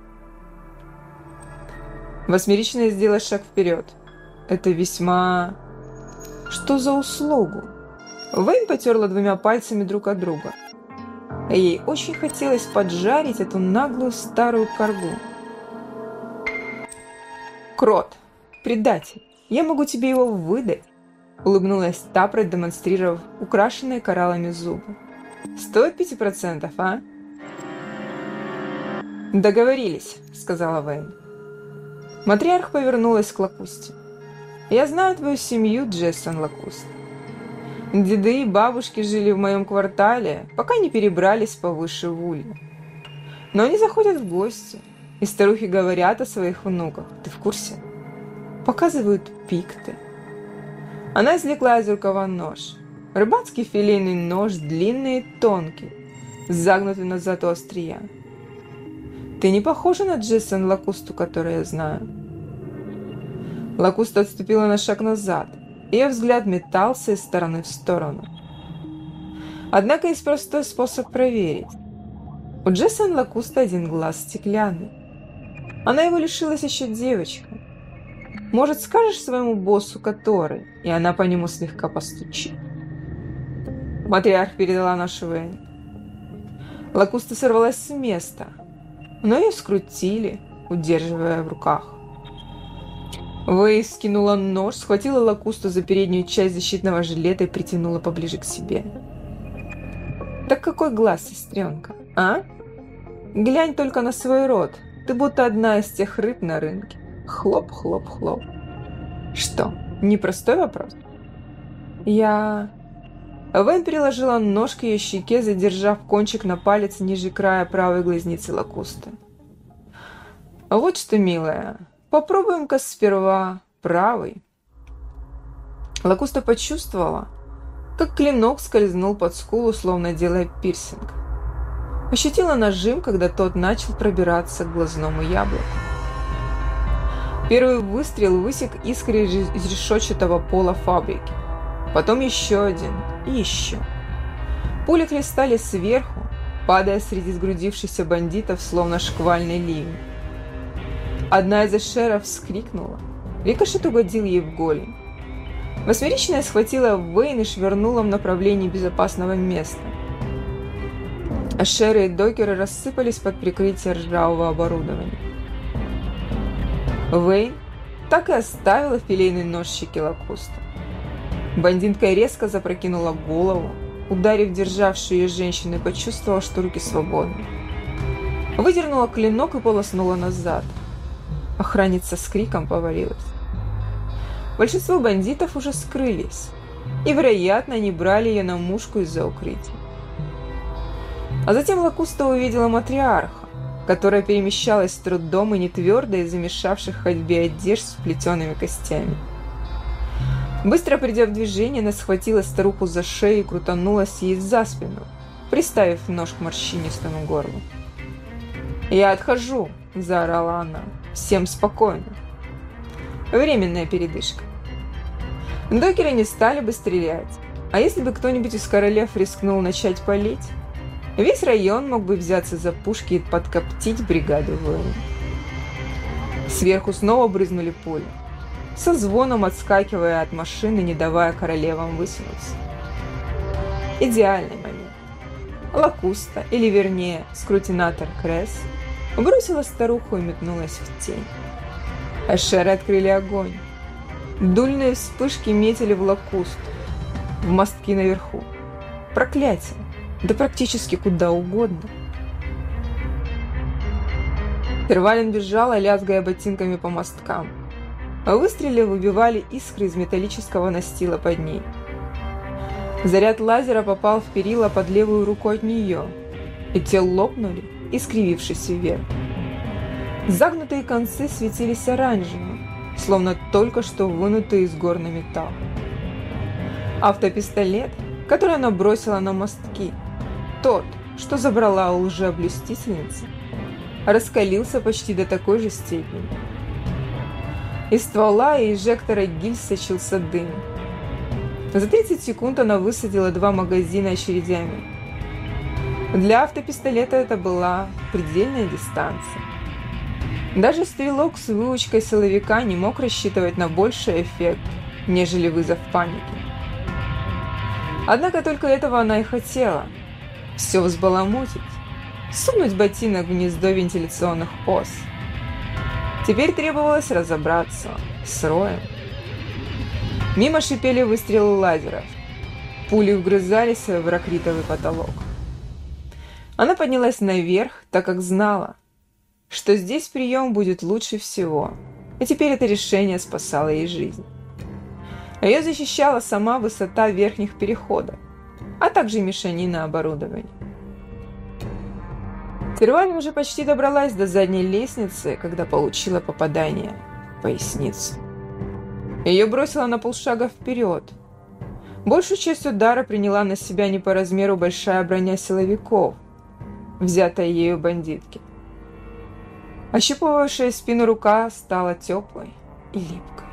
Восьмеричная сделала шаг вперед. «Это весьма...» «Что за услугу?» Вейн потерла двумя пальцами друг от друга. Ей очень хотелось поджарить эту наглую старую коргу. «Крот, предатель, я могу тебе его выдать!» Улыбнулась та, продемонстрировав украшенные кораллами зубы. «Стоит пяти процентов, а?» «Договорились», — сказала Вейн. Матриарх повернулась к Лакусте. «Я знаю твою семью, Джессон Лакуст. Деды и бабушки жили в моем квартале, пока не перебрались повыше в Улье. Но они заходят в гости, и старухи говорят о своих внуках. Ты в курсе? Показывают пикты. Она извлекла из рукава нож. Рыбацкий филейный нож, длинный и тонкий, загнутый назад у острия. «Ты не похожа на Джессон Лакусту, которую я знаю». Лакуста отступила на шаг назад. Ее взгляд метался из стороны в сторону. Однако есть простой способ проверить. У Джессон Лакуста один глаз стеклянный. Она его лишилась еще девочка. Может, скажешь своему боссу, который, и она по нему слегка постучит. Матриарх передала на Вейн. Лакуста сорвалась с места, но ее скрутили, удерживая в руках. Вэй скинула нож, схватила Лакусту за переднюю часть защитного жилета и притянула поближе к себе. «Так какой глаз, сестренка, а? Глянь только на свой рот, ты будто одна из тех рыб на рынке. Хлоп-хлоп-хлоп. Что, непростой вопрос? Я... Вэн переложила нож к ее щеке, задержав кончик на палец ниже края правой глазницы Лакусты. «Вот что, милая, попробуем-ка сперва правый». Лакуста почувствовала, как клинок скользнул под скулу, словно делая пирсинг. Ощутила нажим, когда тот начал пробираться к глазному яблоку. Первый выстрел высек искры из решетчатого пола фабрики. Потом еще один и еще. Пули хлестали сверху, падая среди сгрудившихся бандитов, словно шквальный ливень. Одна из эшеров вскрикнула. Рикошет угодил ей в голень. Восьмеричная схватила Вейн и швырнула в направлении безопасного места. Эшеры и докеры рассыпались под прикрытие ржавого оборудования. Вейн так и оставила филейный нож щеки Лакуста. Бандитка резко запрокинула голову, ударив державшую ее женщину и почувствовала, что руки свободны. Выдернула клинок и полоснула назад. Охранница с криком повалилась. Большинство бандитов уже скрылись, и, вероятно, они брали ее на мушку из-за укрытия. А затем Лакуста увидела матриарха, которая перемещалась с трудом и не твердо из замешавших ходьбе одежд с плетеными костями. Быстро придя в движение, она схватила старуху за шею и крутанулась ей за спину, приставив нож к морщинистому горлу. «Я отхожу!» – заорала она. «Всем спокойно!» Временная передышка. Докеры не стали бы стрелять, а если бы кто-нибудь из королев рискнул начать палить, Весь район мог бы взяться за пушки и подкоптить бригаду воинов. Сверху снова брызнули пули, со звоном отскакивая от машины, не давая королевам высунуться. Идеальный момент. Лакуста, или вернее, скрутинатор Кресс, бросила старуху и метнулась в тень. Эшеры открыли огонь. Дульные вспышки метили в лакусту, в мостки наверху. Проклятие! Да практически куда угодно. Первалин бежала, лязгая ботинками по мосткам. А выстрелы выбивали искры из металлического настила под ней. Заряд лазера попал в перила под левую руку от нее, и те лопнули, искривившись вверх. Загнутые концы светились оранжевым, словно только что вынутый из горный металл. Автопистолет, который она бросила на мостки – тот, что забрала у лжеблюстительницы, раскалился почти до такой же степени. Из ствола и инжектора гильз сочился дым. За 30 секунд она высадила два магазина очередями. Для автопистолета это была предельная дистанция. Даже стрелок с выучкой силовика не мог рассчитывать на больший эффект, нежели вызов паники. Однако только этого она и хотела – все взбаламутить, сунуть ботинок в гнездо вентиляционных ос. Теперь требовалось разобраться с роем. Мимо шипели выстрелы лазеров. Пули вгрызались в ракритовый потолок. Она поднялась наверх, так как знала, что здесь прием будет лучше всего, и теперь это решение спасало ей жизнь. Ее защищала сама высота верхних переходов, а также мешанина оборудования. Серваль уже почти добралась до задней лестницы, когда получила попадание в поясницу. Ее бросило на полшага вперед. Большую часть удара приняла на себя не по размеру большая броня силовиков, взятая ею бандитки. Ощупывавшая спину рука стала теплой и липкой.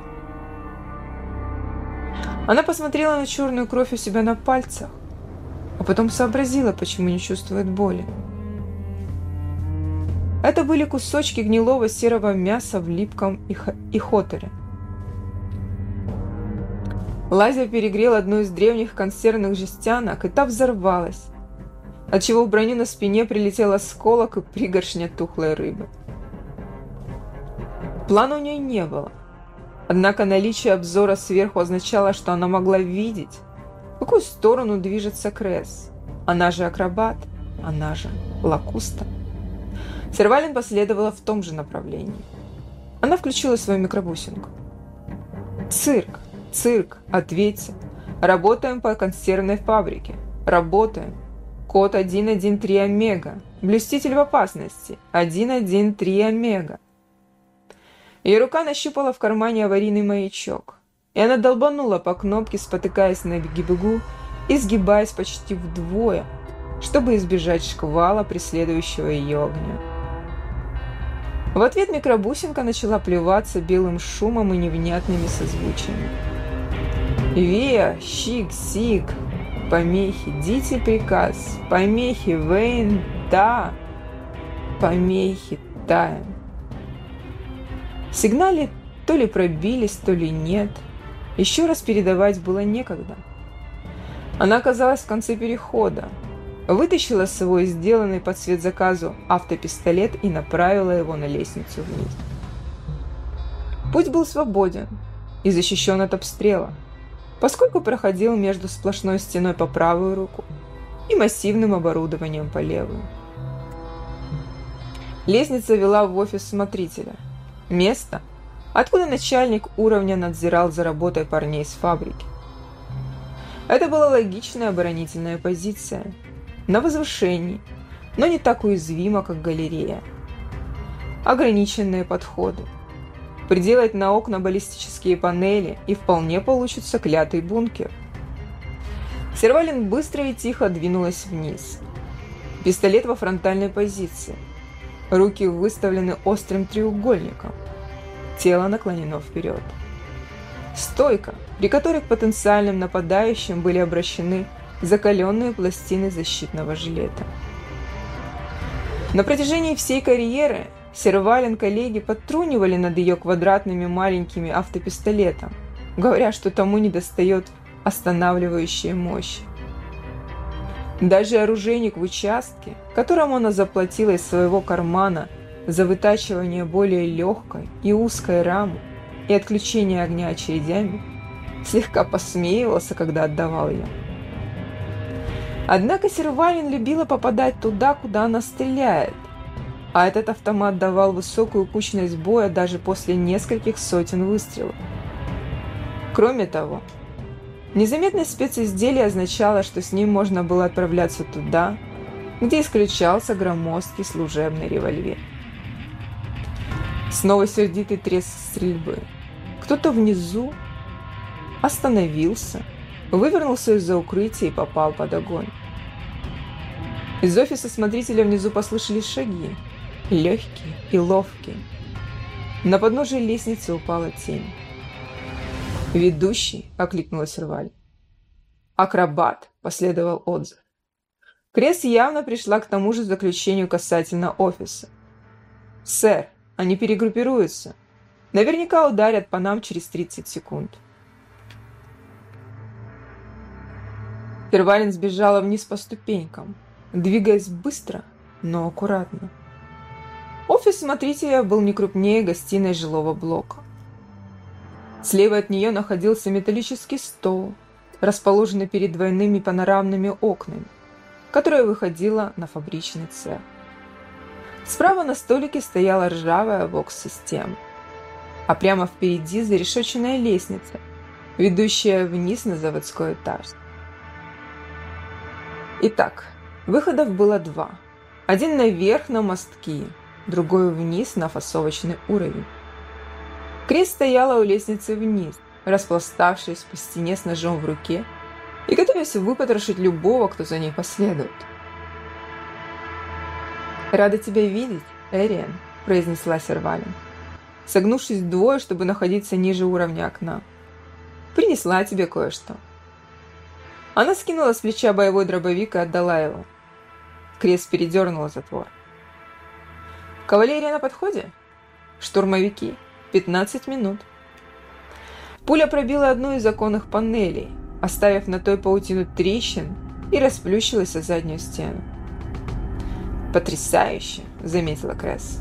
Она посмотрела на черную кровь у себя на пальцах, а потом сообразила, почему не чувствует боли. Это были кусочки гнилого серого мяса в липком и хоторе. Лазер перегрел одну из древних консервных жестянок, и та взорвалась, отчего в броню на спине прилетел осколок и пригоршня тухлой рыбы. Плана у нее не было. Однако наличие обзора сверху означало, что она могла видеть, какую сторону движется Кресс. Она же акробат, она же лакуста. Сервалин последовала в том же направлении. Она включила свою микробусинку. «Цирк! Цирк! Ответьте! Работаем по консервной фабрике! Работаем! Код 113 Омега! Блюститель в опасности! 113 Омега!» Ее рука нащупала в кармане аварийный маячок, и она долбанула по кнопке, спотыкаясь на бегу и сгибаясь почти вдвое, чтобы избежать шквала, преследующего ее огня. В ответ микробусинка начала плеваться белым шумом и невнятными созвучиями. «Виа! Щик! Сик!» Помехи, дите приказ, помехи, Вейн, да, помехи, таем. Сигнали то ли пробились, то ли нет. Еще раз передавать было некогда. Она оказалась в конце перехода, вытащила свой сделанный под цвет заказу автопистолет и направила его на лестницу вниз. Путь был свободен и защищен от обстрела, поскольку проходил между сплошной стеной по правую руку и массивным оборудованием по левую. Лестница вела в офис смотрителя, место, откуда начальник уровня надзирал за работой парней с фабрики. Это была логичная оборонительная позиция – на возвышении, но не так уязвимо, как галерея. Ограниченные подходы. Приделать на окна баллистические панели, и вполне получится клятый бункер. Сервалин быстро и тихо двинулась вниз. Пистолет во фронтальной позиции. Руки выставлены острым треугольником. Тело наклонено вперед. Стойка, при которой к потенциальным нападающим были обращены закаленные пластины защитного жилета. На протяжении всей карьеры Сервалин коллеги подтрунивали над ее квадратными маленькими автопистолетом, говоря, что тому недостает останавливающей мощи. Даже оружейник в участке, которому она заплатила из своего кармана за вытачивание более легкой и узкой рамы и отключение огня очередями, слегка посмеивался, когда отдавал ее. Однако Серванин любила попадать туда, куда она стреляет. А этот автомат давал высокую кучность боя даже после нескольких сотен выстрелов. Кроме того, незаметность специзделия означала, что с ним можно было отправляться туда, где исключался громоздкий служебный револьвер. Снова сердитый треск стрельбы. Кто-то внизу остановился, вывернулся из-за укрытия и попал под огонь. Из офиса смотрителя внизу послышались шаги, легкие и ловкие. На подножие лестницы упала тень. «Ведущий!» — окликнула Серваль. «Акробат!» — последовал отзыв. Крес явно пришла к тому же заключению касательно офиса. «Сэр, они перегруппируются. Наверняка ударят по нам через 30 секунд». Первалин сбежала вниз по ступенькам, двигаясь быстро, но аккуратно. Офис смотрителя был не крупнее гостиной жилого блока. Слева от нее находился металлический стол, расположенный перед двойными панорамными окнами, которое выходило на фабричный цех. Справа на столике стояла ржавая бокс-система, а прямо впереди зарешоченная лестница, ведущая вниз на заводской этаж. Итак, выходов было два. Один наверх на мостки, другой вниз на фасовочный уровень. Крис стояла у лестницы вниз, распластавшись по стене с ножом в руке и готовясь выпотрошить любого, кто за ней последует. «Рада тебя видеть, Эриан», – произнесла Сервалин, согнувшись вдвое, чтобы находиться ниже уровня окна. «Принесла тебе кое-что». Она скинула с плеча боевой дробовик и отдала его. Крест передернула затвор. «Кавалерия на подходе?» «Штурмовики. 15 минут». Пуля пробила одну из оконных панелей, оставив на той паутину трещин и расплющилась о заднюю стену. «Потрясающе!» – заметила Кресс.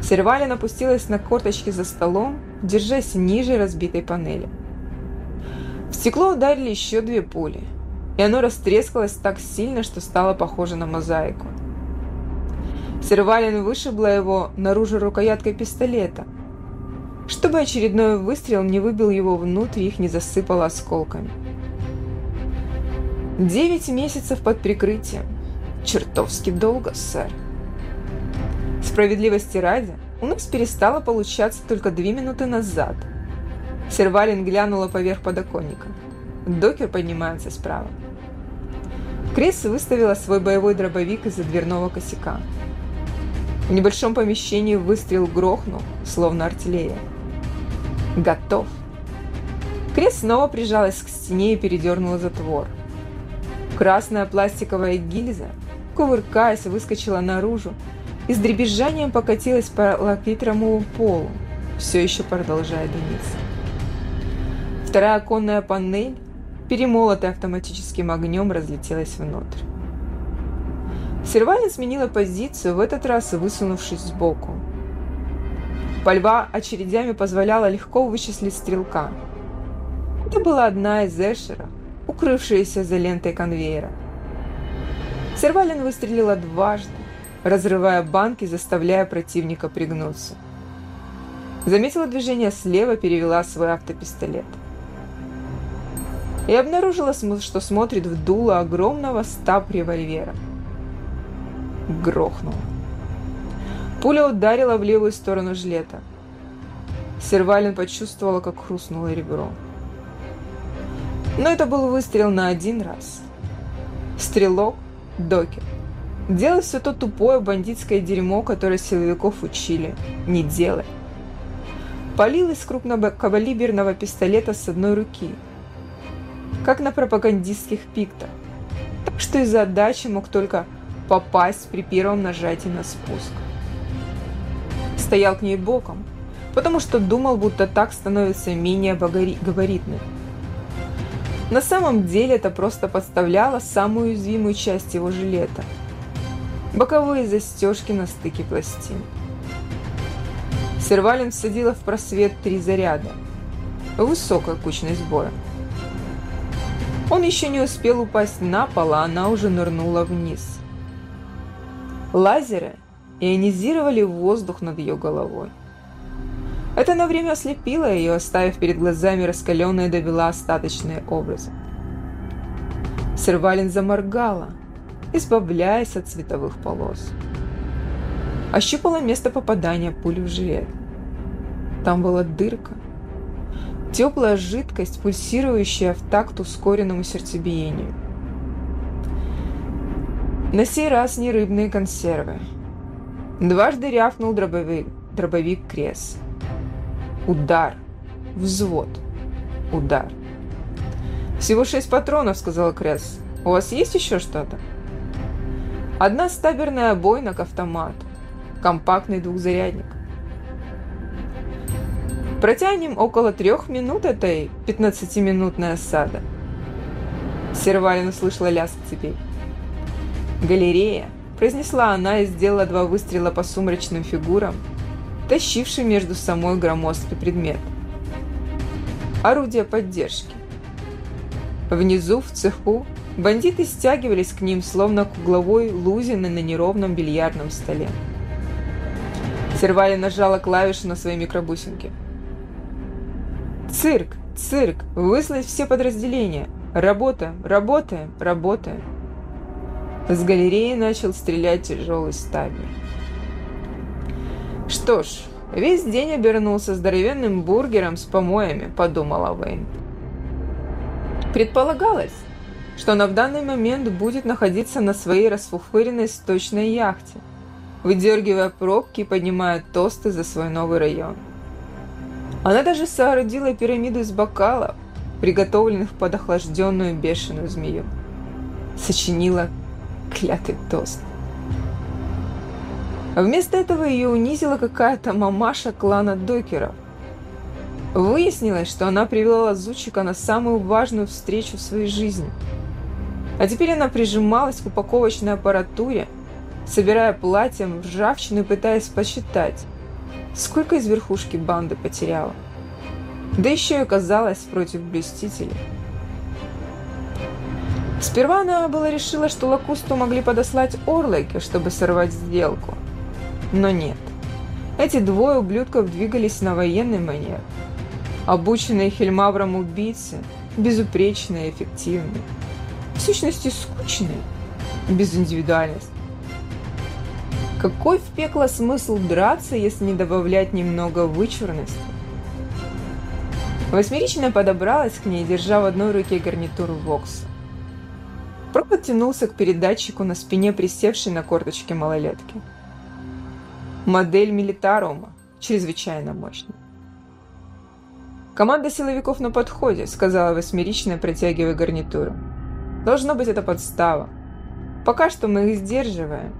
Сервалин опустилась на корточки за столом, держась ниже разбитой панели. В стекло ударили еще две пули, и оно растрескалось так сильно, что стало похоже на мозаику. Сервалин вышибла его наружу рукояткой пистолета, чтобы очередной выстрел не выбил его внутрь и их не засыпало осколками. Девять месяцев под прикрытием. Чертовски долго, сэр. Справедливости ради, у нас перестало получаться только две минуты назад – Сервалин глянула поверх подоконника. Докер поднимается справа. Крис выставила свой боевой дробовик из-за дверного косяка. В небольшом помещении выстрел грохнул, словно артиллерия. Готов. Крис снова прижалась к стене и передернула затвор. Красная пластиковая гильза, кувыркаясь, выскочила наружу и с дребезжанием покатилась по лакитровому полу, все еще продолжая дымиться. Вторая оконная панель, перемолотая автоматическим огнем, разлетелась внутрь. Сервалин сменила позицию, в этот раз высунувшись сбоку. Пальба очередями позволяла легко вычислить стрелка. Это была одна из эшеров, укрывшаяся за лентой конвейера. Сервалин выстрелила дважды, разрывая банки, заставляя противника пригнуться. Заметила движение слева, перевела свой автопистолет и обнаружила, что смотрит в дуло огромного стаб-револьвера. Грохнула. Пуля ударила в левую сторону жилета. Сервалин почувствовала, как хрустнуло ребро. Но это был выстрел на один раз. Стрелок, докер. Делай все то тупое бандитское дерьмо, которое силовиков учили. Не делай. Полил из крупнокалиберного пистолета с одной руки – как на пропагандистских пиктах. Так что из задачи мог только попасть при первом нажатии на спуск. Стоял к ней боком, потому что думал, будто так становится менее габаритным. На самом деле это просто подставляло самую уязвимую часть его жилета – боковые застежки на стыке пластин. Сервалин всадила в просвет три заряда. Высокая кучность боя. Он еще не успел упасть на пол, а она уже нырнула вниз. Лазеры ионизировали воздух над ее головой. Это на время ослепило ее, оставив перед глазами раскаленные до бела остаточные образы. Сервалин заморгала, избавляясь от цветовых полос. Ощупала место попадания пули в жилет. Там была дырка, теплая жидкость, пульсирующая в такт ускоренному сердцебиению. На сей раз не рыбные консервы. Дважды рявкнул дробовик, дробовик Крес. Удар. Взвод. Удар. «Всего шесть патронов», — сказал Крес. «У вас есть еще что-то?» Одна стаберная обойна к автомату. Компактный двухзарядник. Протянем около трех минут этой 15-минутной осады. Сервалин услышала лязг цепей. «Галерея!» – произнесла она и сделала два выстрела по сумрачным фигурам, тащившим между собой громоздкий предмет. Орудие поддержки. Внизу, в цеху, бандиты стягивались к ним, словно к угловой лузе на неровном бильярдном столе. Сервалин нажала клавишу на своей микробусинке – Цирк, цирк, выслать все подразделения. Работа, работаем, работаем. С галереи начал стрелять тяжелый стабель. Что ж, весь день обернулся здоровенным бургером с помоями, подумала Вейн. Предполагалось, что она в данный момент будет находиться на своей расфуфыренной сточной яхте, выдергивая пробки и поднимая тосты за свой новый район. Она даже соорудила пирамиду из бокалов, приготовленных под охлажденную бешеную змею. Сочинила клятый тост. Вместо этого ее унизила какая-то мамаша клана Докеров. Выяснилось, что она привела лазутчика на самую важную встречу в своей жизни. А теперь она прижималась к упаковочной аппаратуре, собирая платьем ржавчину и пытаясь посчитать, сколько из верхушки банды потеряла. Да еще и оказалась против блюстителей. Сперва она была решила, что Лакусту могли подослать Орлайки, чтобы сорвать сделку. Но нет. Эти двое ублюдков двигались на военный манер. Обученные Хельмавром убийцы, безупречные и эффективные. В сущности, скучные, без индивидуальности. Какой в пекло смысл драться, если не добавлять немного вычурности? Восьмеричная подобралась к ней, держа в одной руке гарнитуру Вокса. Про подтянулся к передатчику на спине присевшей на корточке малолетки. Модель Милитарума, чрезвычайно мощная. «Команда силовиков на подходе», — сказала восьмеричная, протягивая гарнитуру. «Должно быть, это подстава. Пока что мы их сдерживаем».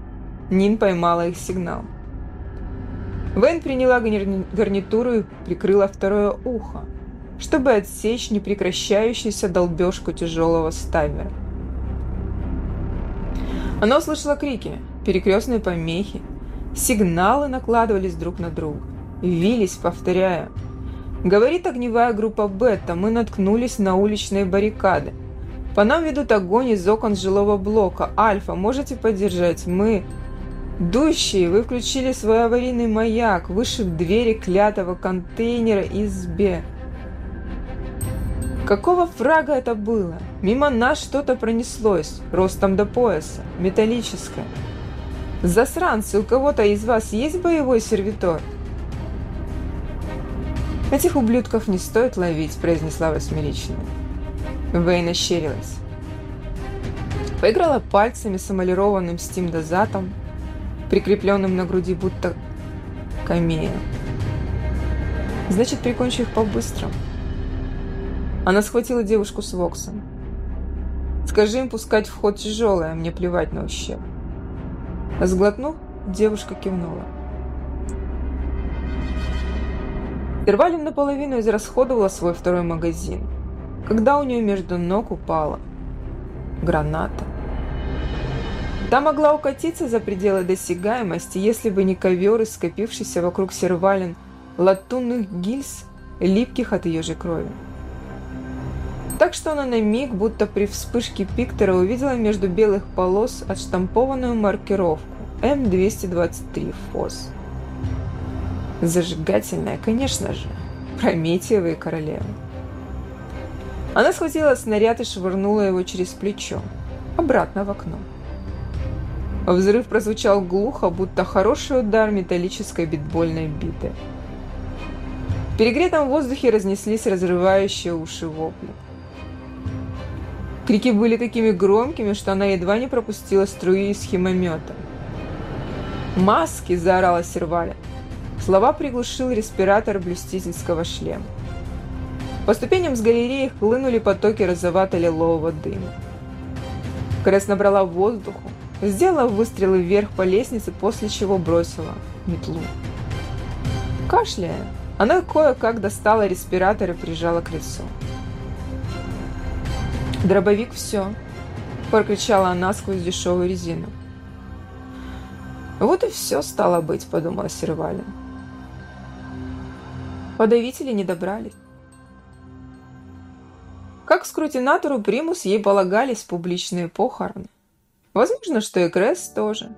Нин поймала их сигнал. Вен приняла гарнитуру и прикрыла второе ухо чтобы отсечь непрекращающуюся долбежку тяжелого стаймера. Она услышала крики, перекрестные помехи. Сигналы накладывались друг на друга. Вились, повторяя. Говорит огневая группа «Бета», мы наткнулись на уличные баррикады. По нам ведут огонь из окон жилого блока. Альфа, можете поддержать? Мы... Дующие, вы включили свой аварийный маяк, вышиб двери клятого контейнера избе. Какого фрага это было? Мимо нас что-то пронеслось, ростом до пояса, металлическое. Засранцы, у кого-то из вас есть боевой сервитор? Этих ублюдков не стоит ловить, произнесла восьмеричная. Вейн ощерилась. Поиграла пальцами с эмалированным стимдозатом, прикрепленным на груди будто камея. Значит, прикончу их по-быстрому. Она схватила девушку с Воксом. «Скажи им пускать в ход тяжелое, мне плевать на ущерб». Сглотнув, девушка кивнула. Ирвалин наполовину израсходовала свой второй магазин, когда у нее между ног упала граната. Та могла укатиться за пределы досягаемости, если бы не ковер, скопившийся вокруг сервалин латунных гильз, липких от ее же крови. Так что она на миг, будто при вспышке Пиктора, увидела между белых полос отштампованную маркировку М223 ФОС. Зажигательная, конечно же, Прометьевые королевы. Она схватила снаряд и швырнула его через плечо, обратно в окно. Взрыв прозвучал глухо, будто хороший удар металлической битбольной биты. В перегретом воздухе разнеслись разрывающие уши вопли. Крики были такими громкими, что она едва не пропустила струи из химомета. «Маски!» – заорала Серваля. Слова приглушил респиратор блюстительского шлема. По ступеням с галереи хлынули потоки розовато-лилового дыма. Крес набрала воздуху, сделала выстрелы вверх по лестнице, после чего бросила метлу. Кашляя, она кое-как достала респиратор и прижала к лицу. «Дробовик все!» – прокричала она сквозь дешевую резину. «Вот и все стало быть», – подумала Сервалин. Подавители не добрались. Как скрутинатору примус ей полагались публичные похороны. Возможно, что и Кресс тоже.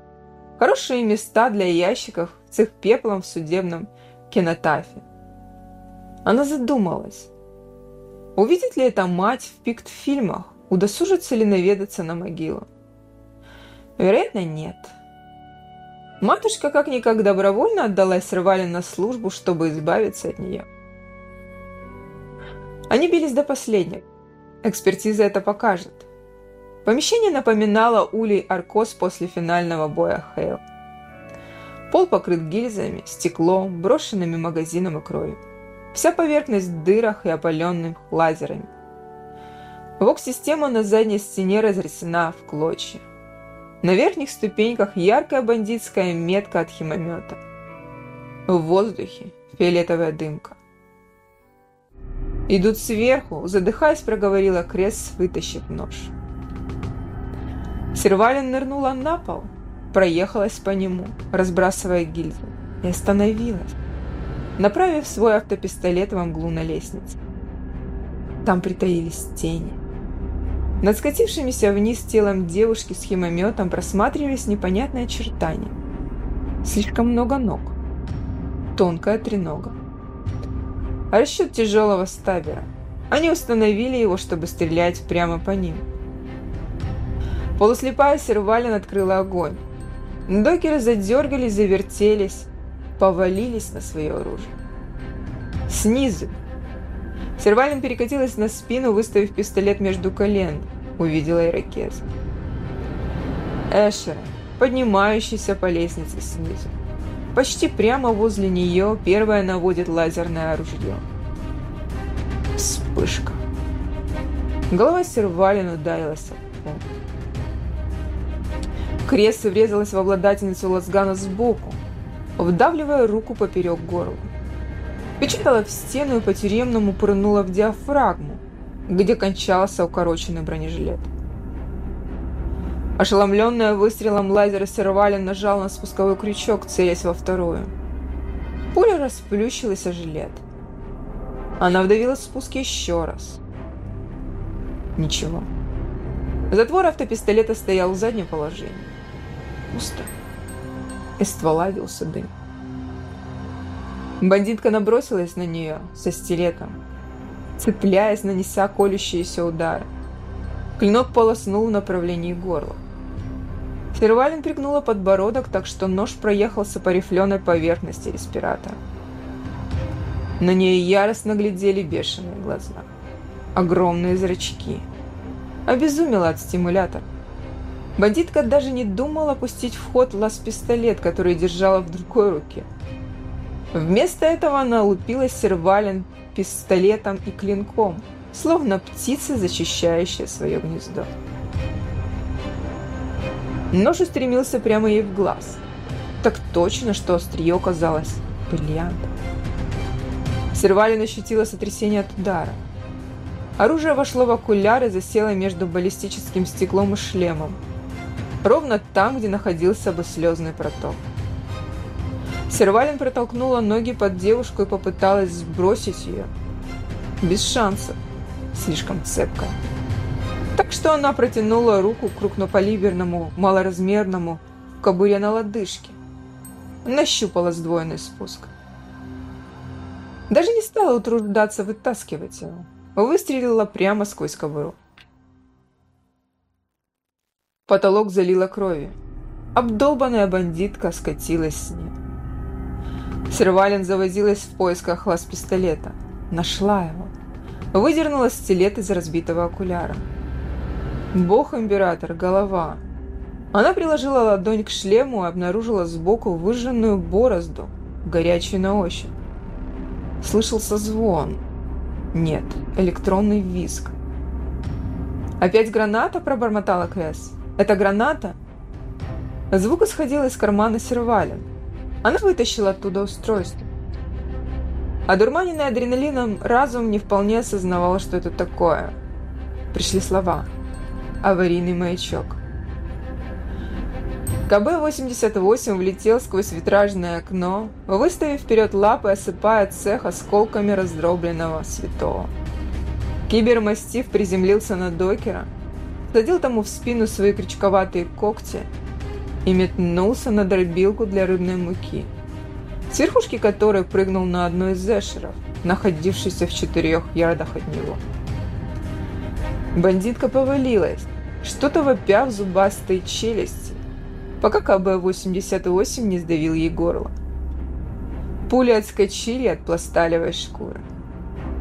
Хорошие места для ящиков с их пеплом в судебном кинотафе. Она задумалась, Увидит ли эта мать в пикт-фильмах? Удосужится ли наведаться на могилу? Вероятно, нет. Матушка как-никак добровольно отдалась Сервалин на службу, чтобы избавиться от нее. Они бились до последнего. Экспертиза это покажет. Помещение напоминало улей Аркос после финального боя Хейл. Пол покрыт гильзами, стеклом, брошенными магазином и кровью. Вся поверхность в дырах и опаленных лазерами. Вок-система на задней стене разрисена в клочья. На верхних ступеньках яркая бандитская метка от химомета. В воздухе фиолетовая дымка. «Идут сверху», задыхаясь, проговорила Крес, вытащив нож. Сервалин нырнула на пол, проехалась по нему, разбрасывая гильзы, и остановилась, направив свой автопистолет во мглу на лестнице. Там притаились тени. Над скатившимися вниз телом девушки с химометом просматривались непонятные очертания. Слишком много ног. Тонкая тренога. Расчет тяжелого стабера. Они установили его, чтобы стрелять прямо по ним. Полуслепая Сервалин открыла огонь. Докеры задергались, завертелись, повалились на свое оружие. Снизу. Сервалин перекатилась на спину, выставив пистолет между колен. Увидела ирокез. Эшера, поднимающийся по лестнице снизу. Почти прямо возле нее первая наводит лазерное ружье. Вспышка. Голова Сервалин ударилась о пол. Крест врезалась в обладательницу лазгана сбоку, вдавливая руку поперек горла. Печатала в стену и по-тюремному пырнула в диафрагму, где кончался укороченный бронежилет. Ошеломленная выстрелом лазера Сервалин нажал на спусковой крючок, целясь во вторую. Пуля расплющилась о жилет. Она вдавила спуск еще раз. Ничего. Затвор автопистолета стоял в заднем положении пусто. Из ствола вился дым. Бандитка набросилась на нее со стилетом, цепляясь, нанеся колющиеся удары. Клинок полоснул в направлении горла. Фервалин пригнула подбородок, так что нож проехался по рифленой поверхности респиратора. На нее яростно глядели бешеные глаза. Огромные зрачки. Обезумела от стимулятора. Бандитка даже не думала пустить в ход лаз-пистолет, который держала в другой руке. Вместо этого она лупилась сервален пистолетом и клинком, словно птица, защищающая свое гнездо. Нож устремился прямо ей в глаз. Так точно, что острие казалось бриллиантом. Сервалин ощутила сотрясение от удара. Оружие вошло в окуляр и засело между баллистическим стеклом и шлемом, ровно там, где находился бы слезный проток. Сервалин протолкнула ноги под девушку и попыталась сбросить ее. Без шансов. Слишком цепко. Так что она протянула руку к крупнополиберному, малоразмерному, в кобуре на лодыжке. Нащупала сдвоенный спуск. Даже не стала утруждаться вытаскивать его. Выстрелила прямо сквозь кобуру. Потолок залило крови. Обдолбанная бандитка скатилась с ним. Сервалин завозилась в поисках лаз-пистолета. Нашла его. Выдернула стилет из разбитого окуляра. Бог-император, голова. Она приложила ладонь к шлему и обнаружила сбоку выжженную борозду, горячую на ощупь. Слышался звон. Нет, электронный визг. «Опять граната?» – пробормотала Кэс. Это граната?» Звук исходил из кармана сервалин. Она вытащила оттуда устройство. Одурманенный адреналином разум не вполне осознавал, что это такое. Пришли слова. Аварийный маячок. КБ-88 влетел сквозь витражное окно, выставив вперед лапы, осыпая цех осколками раздробленного святого. Кибермастив приземлился на докера, всадил тому в спину свои крючковатые когти и метнулся на дробилку для рыбной муки, с верхушки которой прыгнул на одной из зешеров, находившийся в четырех ярдах от него. Бандитка повалилась, что-то вопя в зубастой челюсти. пока КБ-88 не сдавил ей горло. Пули отскочили от пласталевой шкуры.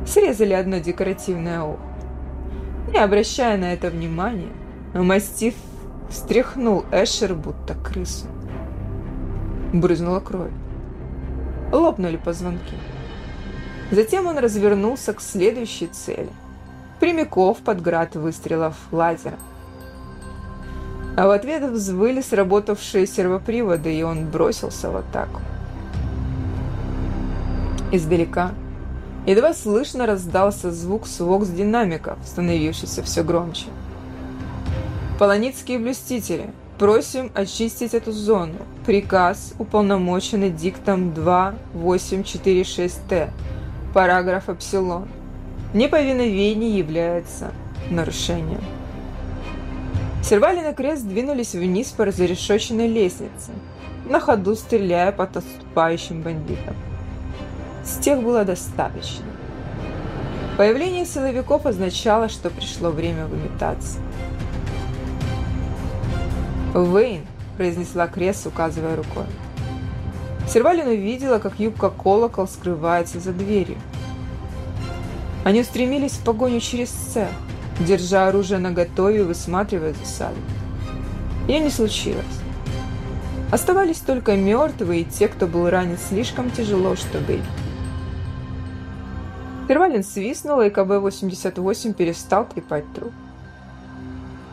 Срезали одно декоративное ухо. Не обращая на это внимания, мастиф встряхнул Эшер, будто крысу. Брызнула кровь. Лопнули позвонки. Затем он развернулся к следующей цели. Прямиков под град выстрелов лазера. А в ответ взвыли сработавшие сервоприводы, и он бросился в атаку. Издалека едва слышно раздался звук с вокс-динамиков, становившийся все громче. Полоницкие блюстители, просим очистить эту зону. Приказ уполномоченный диктом 2846Т, параграф Эпсилон. Неповиновение является нарушением. Сервалин и Крест двинулись вниз по разрешоченной лестнице, на ходу стреляя по отступающим бандитам. С тех было достаточно. Появление силовиков означало, что пришло время выметаться. «Вейн», – произнесла Кресс, указывая рукой. Сервалин увидела, как юбка-колокол скрывается за дверью. Они устремились в погоню через цех, держа оружие наготове и высматривая засаду. Ее не случилось. Оставались только мертвые и те, кто был ранен слишком тяжело, чтобы Первалин свистнула, и КБ-88 перестал трепать труп.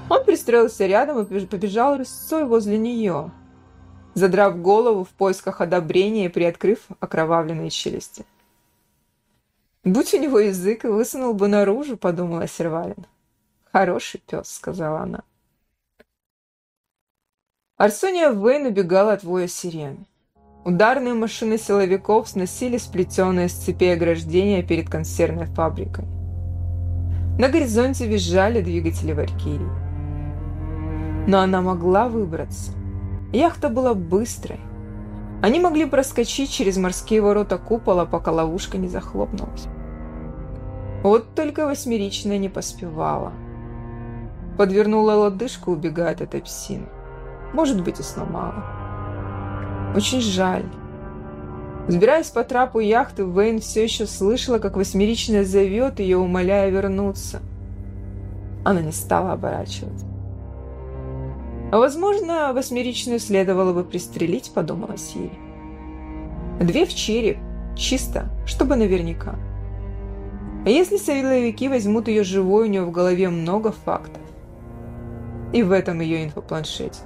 Он пристроился рядом и побежал рысцой возле нее, задрав голову в поисках одобрения и приоткрыв окровавленные челюсти. «Будь у него язык, высунул бы наружу», — подумала Сервалин. «Хороший пес», — сказала она. Арсония Вейн убегала от воя сирены. Ударные машины силовиков сносили сплетенные с цепей ограждения перед консервной фабрикой. На горизонте визжали двигатели Валькирии. Но она могла выбраться. Яхта была быстрой. Они могли проскочить через морские ворота купола, пока ловушка не захлопнулась. Вот только восьмеричная не поспевала. Подвернула лодыжку, убегая от этой псины. Может быть, и сломала. Очень жаль. Взбираясь по трапу яхты, Вейн все еще слышала, как восьмеричная зовет ее, умоляя вернуться. Она не стала оборачиваться. А возможно, восьмеричную следовало бы пристрелить, подумала Сири. Две в череп, чисто, чтобы наверняка. А если силовики возьмут ее живой, у нее в голове много фактов. И в этом ее инфопланшете.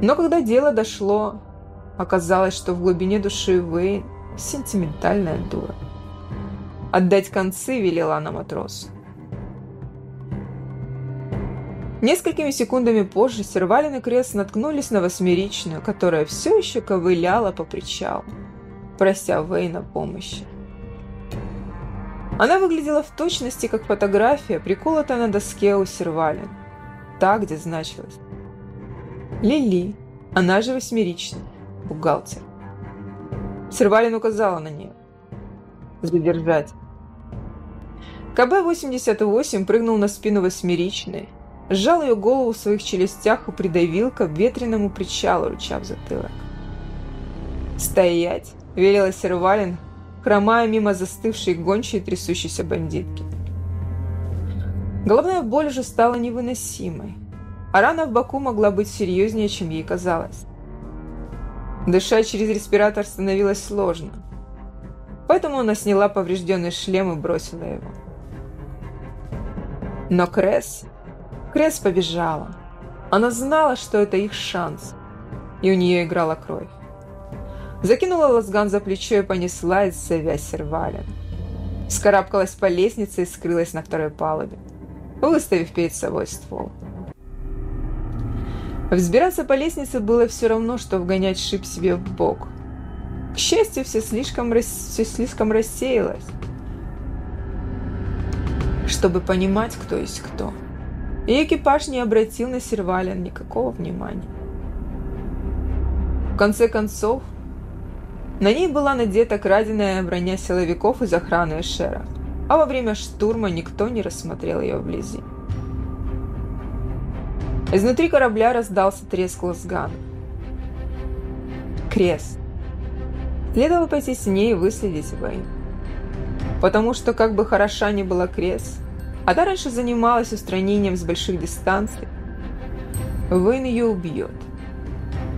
Но когда дело дошло, оказалось, что в глубине души Вейн сентиментальная дура. Отдать концы велела она матросу. Несколькими секундами позже Сервалин и Крест наткнулись на восьмеричную, которая все еще ковыляла по причалу, прося Вейна помощи. Она выглядела в точности как фотография, приколотая на доске у Сервалин, та, где значилось Лили, она же восьмеричная, бухгалтер. Сервалин указала на нее. Задержать. КБ-88 прыгнул на спину восьмеричной, сжал ее голову в своих челюстях и придавил к обветренному причалу, рычав затылок. «Стоять!» – велела Сервалин, хромая мимо застывшей гончей трясущейся бандитки. Головная боль уже стала невыносимой а рана в боку могла быть серьезнее, чем ей казалось. Дышать через респиратор становилось сложно, поэтому она сняла поврежденный шлем и бросила его. Но Кресс... Кресс побежала. Она знала, что это их шанс, и у нее играла кровь. Закинула лазган за плечо и понесла, зовя сервалин. Скарабкалась по лестнице и скрылась на второй палубе, выставив перед собой ствол. Взбираться по лестнице было все равно, что вгонять шип себе в бок. К счастью, все слишком, рас... все слишком рассеялось, чтобы понимать, кто есть кто. И экипаж не обратил на Сервалин никакого внимания. В конце концов, на ней была надета краденая броня силовиков из охраны Эшера, а во время штурма никто не рассмотрел ее вблизи. Изнутри корабля раздался треск лазгана. Крес. Следовало пойти с ней и выследить Вейн. Потому что, как бы хороша ни была Крес, она раньше занималась устранением с больших дистанций, Вейн ее убьет.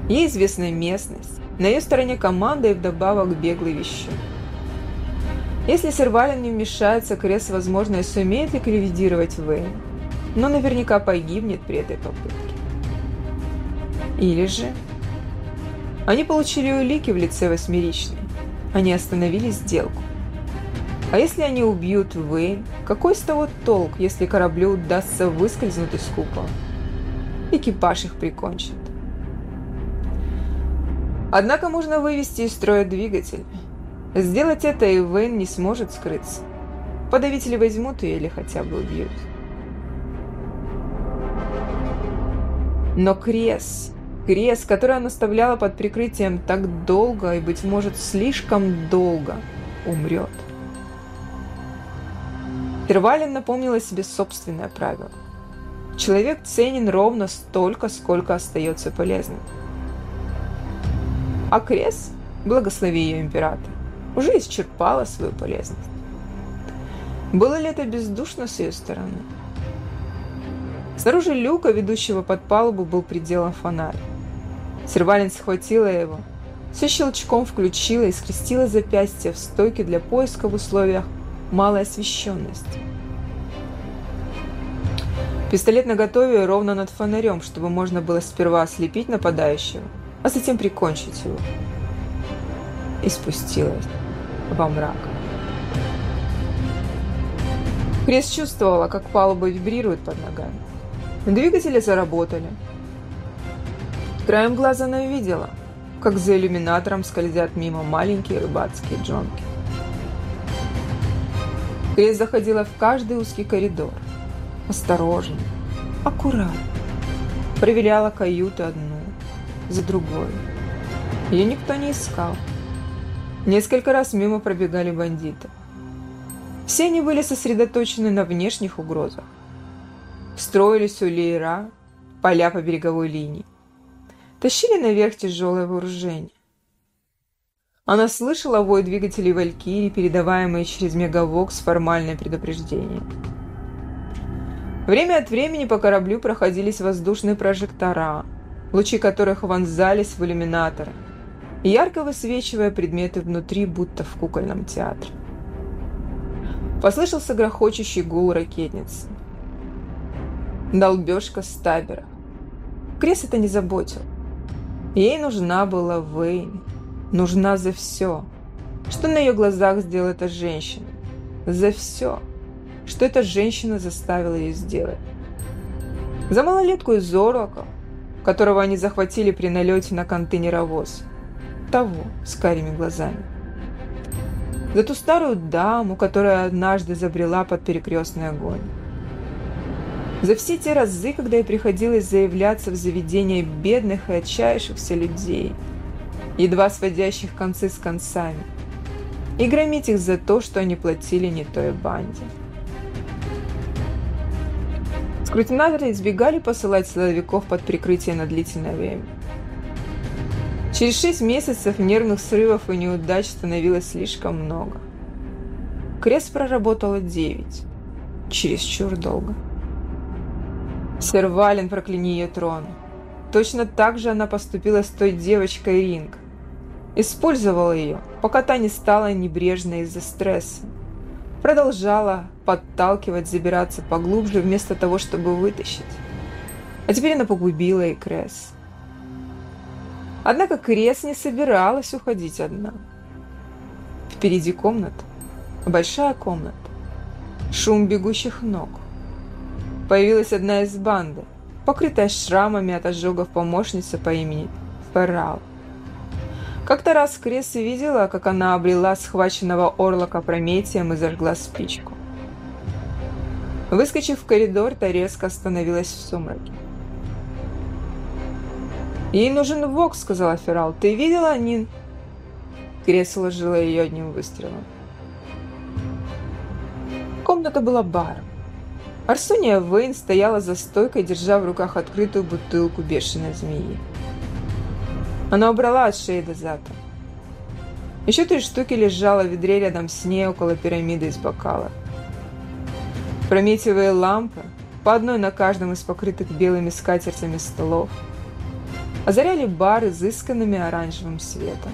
Ей известна местность, на ее стороне команда и вдобавок беглый вещун. Если Сервалин не вмешается, Крес, возможно, и сумеет ликвидировать Вейн, но наверняка погибнет при этой попытке. Или же... Они получили улики в лице Восьмеричной. Они остановили сделку. А если они убьют Вейн, какой с того толк, если кораблю удастся выскользнуть из купола? Экипаж их прикончит. Однако можно вывести из строя двигатель. Сделать это и Вейн не сможет скрыться. Подавители возьмут ее или хотя бы убьют. Но Крес, Крес, который она оставляла под прикрытием так долго и, быть может, слишком долго, умрет. Тервалин напомнила себе собственное правило. Человек ценен ровно столько, сколько остается полезным. А Крес, благослови ее император, уже исчерпала свою полезность. Было ли это бездушно с ее стороны? Снаружи люка, ведущего под палубу, был пределом фонарь. Сервалин схватила его, все щелчком включила и скрестила запястье в стойке для поиска в условиях малой освещенности. Пистолет наготове ровно над фонарем, чтобы можно было сперва ослепить нападающего, а затем прикончить его. И спустилась во мрак. Крес чувствовала, как палуба вибрирует под ногами. Двигатели заработали. Краем глаза она видела, как за иллюминатором скользят мимо маленькие рыбацкие джонки. Крес заходила в каждый узкий коридор. Осторожно, аккуратно. Проверяла каюты одну за другой. Ее никто не искал. Несколько раз мимо пробегали бандиты. Все они были сосредоточены на внешних угрозах строились у леера, поля по береговой линии. Тащили наверх тяжелое вооружение. Она слышала вой двигателей «Валькирии», передаваемые через мегавокс формальное предупреждение. Время от времени по кораблю проходились воздушные прожектора, лучи которых вонзались в иллюминаторы, ярко высвечивая предметы внутри, будто в кукольном театре. Послышался грохочущий гул ракетницы. Долбежка Стабера. Крес это не заботил. Ей нужна была Вейн. Нужна за все. Что на ее глазах сделала эта женщина? За все. Что эта женщина заставила ее сделать? За малолетку из Орлока, которого они захватили при налете на контейнеровоз. Того, с карими глазами. За ту старую даму, которая однажды забрела под перекрестный огонь за все те разы, когда ей приходилось заявляться в заведение бедных и отчаявшихся людей, едва сводящих концы с концами, и громить их за то, что они платили не той банде. Скрутинаторы избегали посылать силовиков под прикрытие на длительное время. Через шесть месяцев нервных срывов и неудач становилось слишком много. Крест проработала девять. Чересчур долго. Сервалин, прокляни ее трон. Точно так же она поступила с той девочкой Ринг. Использовала ее, пока та не стала небрежной из-за стресса. Продолжала подталкивать, забираться поглубже, вместо того, чтобы вытащить. А теперь она погубила и Крес. Однако Крес не собиралась уходить одна. Впереди комната. Большая комната. Шум бегущих ног появилась одна из банды, покрытая шрамами от ожогов помощница по имени Феррал. Как-то раз Крес видела, как она обрела схваченного орлока Прометием и зажгла спичку. Выскочив в коридор, та резко остановилась в сумраке. «Ей нужен Вок», — сказала Феррал. «Ты видела, Нин?» Крес уложила ее одним выстрелом. Комната была баром. Арсония Вейн стояла за стойкой, держа в руках открытую бутылку бешеной змеи. Она убрала от шеи дозатор. Еще три штуки лежало в ведре рядом с ней около пирамиды из бокала. Прометиевые лампы, по одной на каждом из покрытых белыми скатертями столов, озаряли бар изысканными оранжевым светом.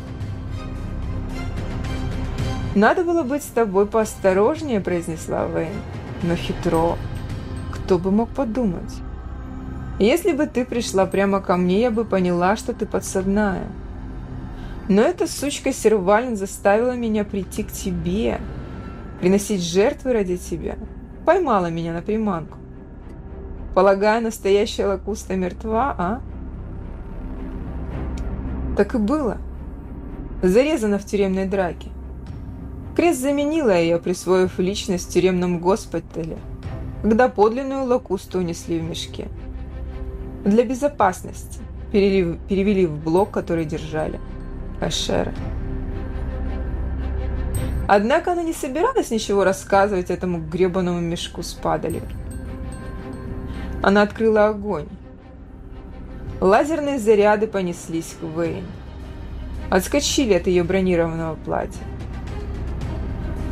«Надо было быть с тобой поосторожнее», – произнесла Вейн. «Но хитро. Кто бы мог подумать? Если бы ты пришла прямо ко мне, я бы поняла, что ты подсадная. Но эта сучка Сервалин заставила меня прийти к тебе, приносить жертвы ради тебя. Поймала меня на приманку. Полагаю, настоящая лакуста мертва, а? Так и было. Зарезана в тюремной драке. Крест заменила ее, присвоив личность в тюремном госпитале, когда подлинную лакусту унесли в мешке. Для безопасности перевели, в блок, который держали. Ашера. Однако она не собиралась ничего рассказывать этому гребаному мешку с падалью. Она открыла огонь. Лазерные заряды понеслись к Вейн. Отскочили от ее бронированного платья.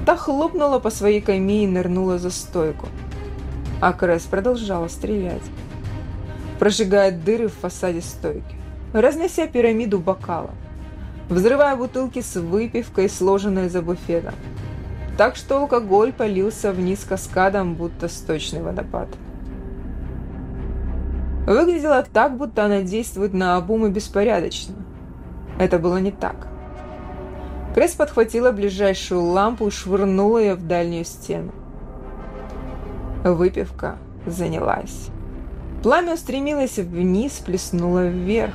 Та хлопнула по своей кайме и нырнула за стойку. А Кресс продолжала стрелять, прожигая дыры в фасаде стойки, разнося пирамиду бокала, взрывая бутылки с выпивкой, сложенной за буфетом. Так что алкоголь полился вниз каскадом, будто сточный водопад. Выглядело так, будто она действует на обум беспорядочно. Это было не так. Кресс подхватила ближайшую лампу и швырнула ее в дальнюю стену. Выпивка занялась. Пламя устремилось вниз, плеснуло вверх.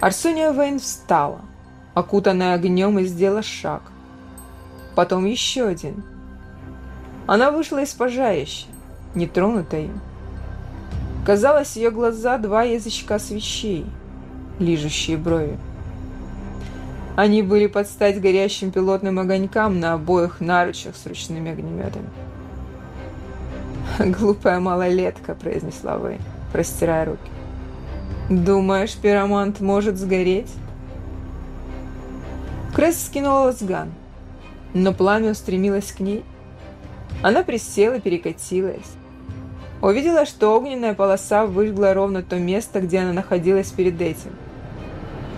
Арсония Вейн встала, окутанная огнем, и сделала шаг. Потом еще один. Она вышла из пожарища, нетронутая им. Казалось, ее глаза два язычка свечей, лижущие брови. Они были под стать горящим пилотным огонькам на обоих наручах с ручными огнеметами. «Глупая малолетка», — произнесла вы, простирая руки. «Думаешь, пиромант может сгореть?» Кресс скинула лазган, но пламя устремилось к ней. Она присела перекатилась. Увидела, что огненная полоса выжгла ровно то место, где она находилась перед этим.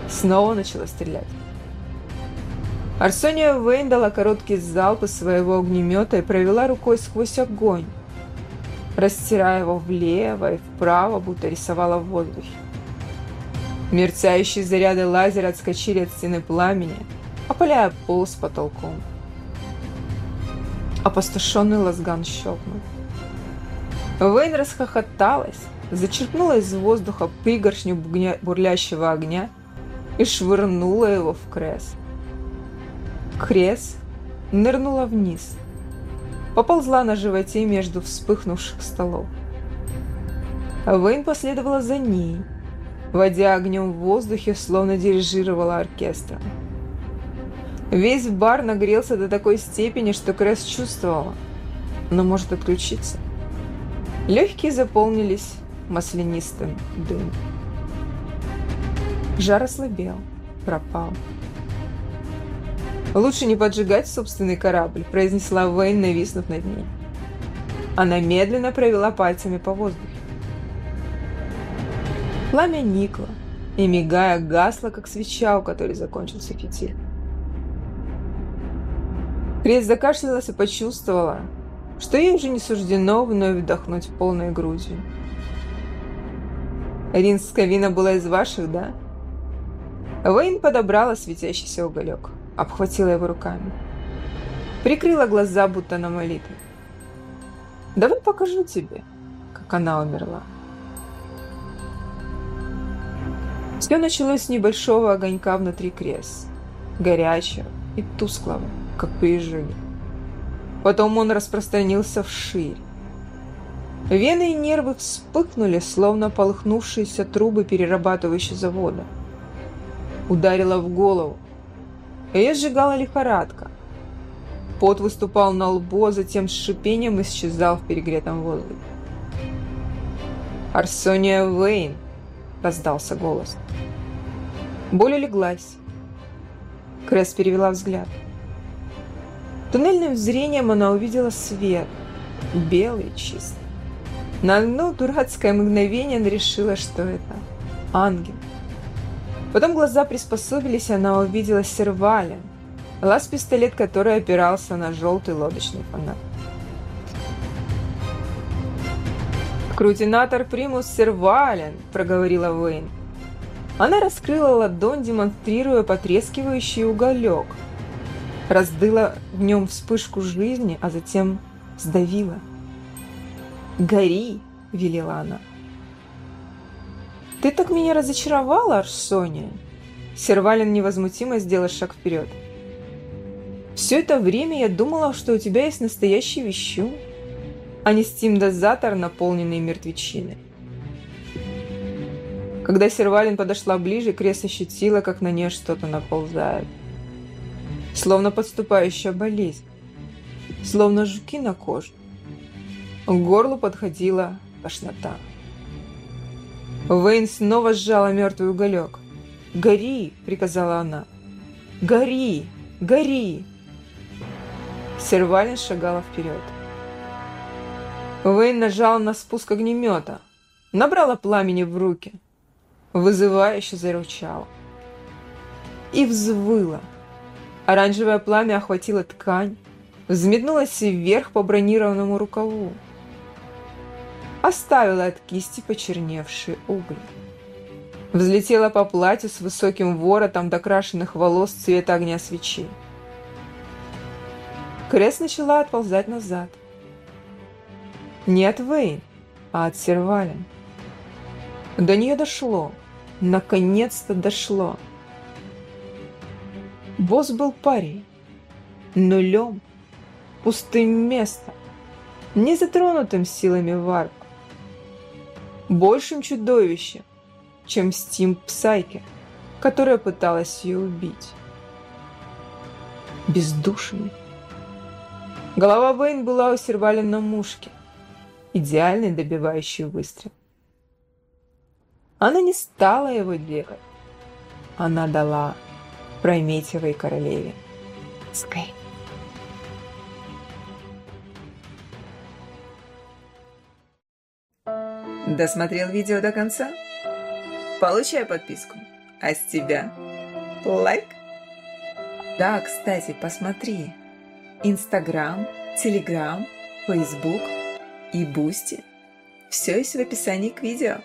Снова начала стрелять. Арсония Вейн дала короткий залп из своего огнемета и провела рукой сквозь огонь, растирая его влево и вправо, будто рисовала в воздухе. Мерцающие заряды лазера отскочили от стены пламени, опаляя пол с потолком. Опустошенный лазган щелкнул. Вейн расхохоталась, зачерпнула из воздуха пригоршню бурлящего огня и швырнула его в крест. Крес нырнула вниз. Поползла на животе между вспыхнувших столов. Вейн последовала за ней, водя огнем в воздухе, словно дирижировала оркестром. Весь бар нагрелся до такой степени, что Крес чувствовала, но может отключиться. Легкие заполнились маслянистым дым. Жар ослабел, пропал. «Лучше не поджигать собственный корабль», – произнесла Вейн, нависнув над ней. Она медленно провела пальцами по воздуху. Пламя никло и, мигая, гасло, как свеча, у которой закончился фитиль. Крес закашлялась и почувствовала, что ей уже не суждено вновь вдохнуть полной грудью. «Ринская вина была из ваших, да?» Вейн подобрала светящийся уголек обхватила его руками. Прикрыла глаза, будто на молитве. «Давай покажу тебе, как она умерла». Все началось с небольшого огонька внутри крес, горячего и тусклого, как при Потом он распространился вширь. Вены и нервы вспыхнули, словно полыхнувшиеся трубы перерабатывающего завода. Ударила в голову, ее сжигала лихорадка. Пот выступал на лбу, а затем с шипением исчезал в перегретом воздухе. «Арсония Вейн!» – раздался голос. Боль улеглась. Кресс перевела взгляд. Туннельным зрением она увидела свет, белый, чистый. На одно дурацкое мгновение она решила, что это ангел. Потом глаза приспособились, и она увидела сервален, лаз-пистолет, который опирался на желтый лодочный фонарь. «Крутинатор примус сервален», — проговорила Уэйн. Она раскрыла ладонь, демонстрируя потрескивающий уголек. Раздыла в нем вспышку жизни, а затем сдавила. «Гори!» — велела она. «Ты так меня разочаровала, Арсония!» Сервалин невозмутимо сделал шаг вперед. «Все это время я думала, что у тебя есть настоящий вещун, а не стим-дозатор, наполненный мертвечиной». Когда Сервалин подошла ближе, Крес ощутила, как на нее что-то наползает. Словно подступающая болезнь. Словно жуки на коже. К горлу подходила тошнота. Вейн снова сжала мертвый уголек. «Гори!» – приказала она. «Гори! Гори!» Сервалин шагала вперед. Вейн нажал на спуск огнемета, набрала пламени в руки, вызывающе заручала. И взвыла. Оранжевое пламя охватило ткань, взметнулось вверх по бронированному рукаву оставила от кисти почерневшие угли. Взлетела по платью с высоким воротом докрашенных волос цвета огня свечи. Крес начала отползать назад. Не от Вейн, а от Сервалин. До нее дошло. Наконец-то дошло. Босс был парень. Нулем. Пустым местом. Не затронутым силами варп большим чудовищем, чем Стим Псайке, которая пыталась ее убить. Бездушный. Голова Бэйн была у Сервалин на мушке, идеальный добивающий выстрел. Она не стала его делать. Она дала Прометьевой королеве Скай. Досмотрел видео до конца? Получай подписку. А с тебя лайк. Да, кстати, посмотри. Инстаграм, Телеграм, Фейсбук и Бусти. Все есть в описании к видео.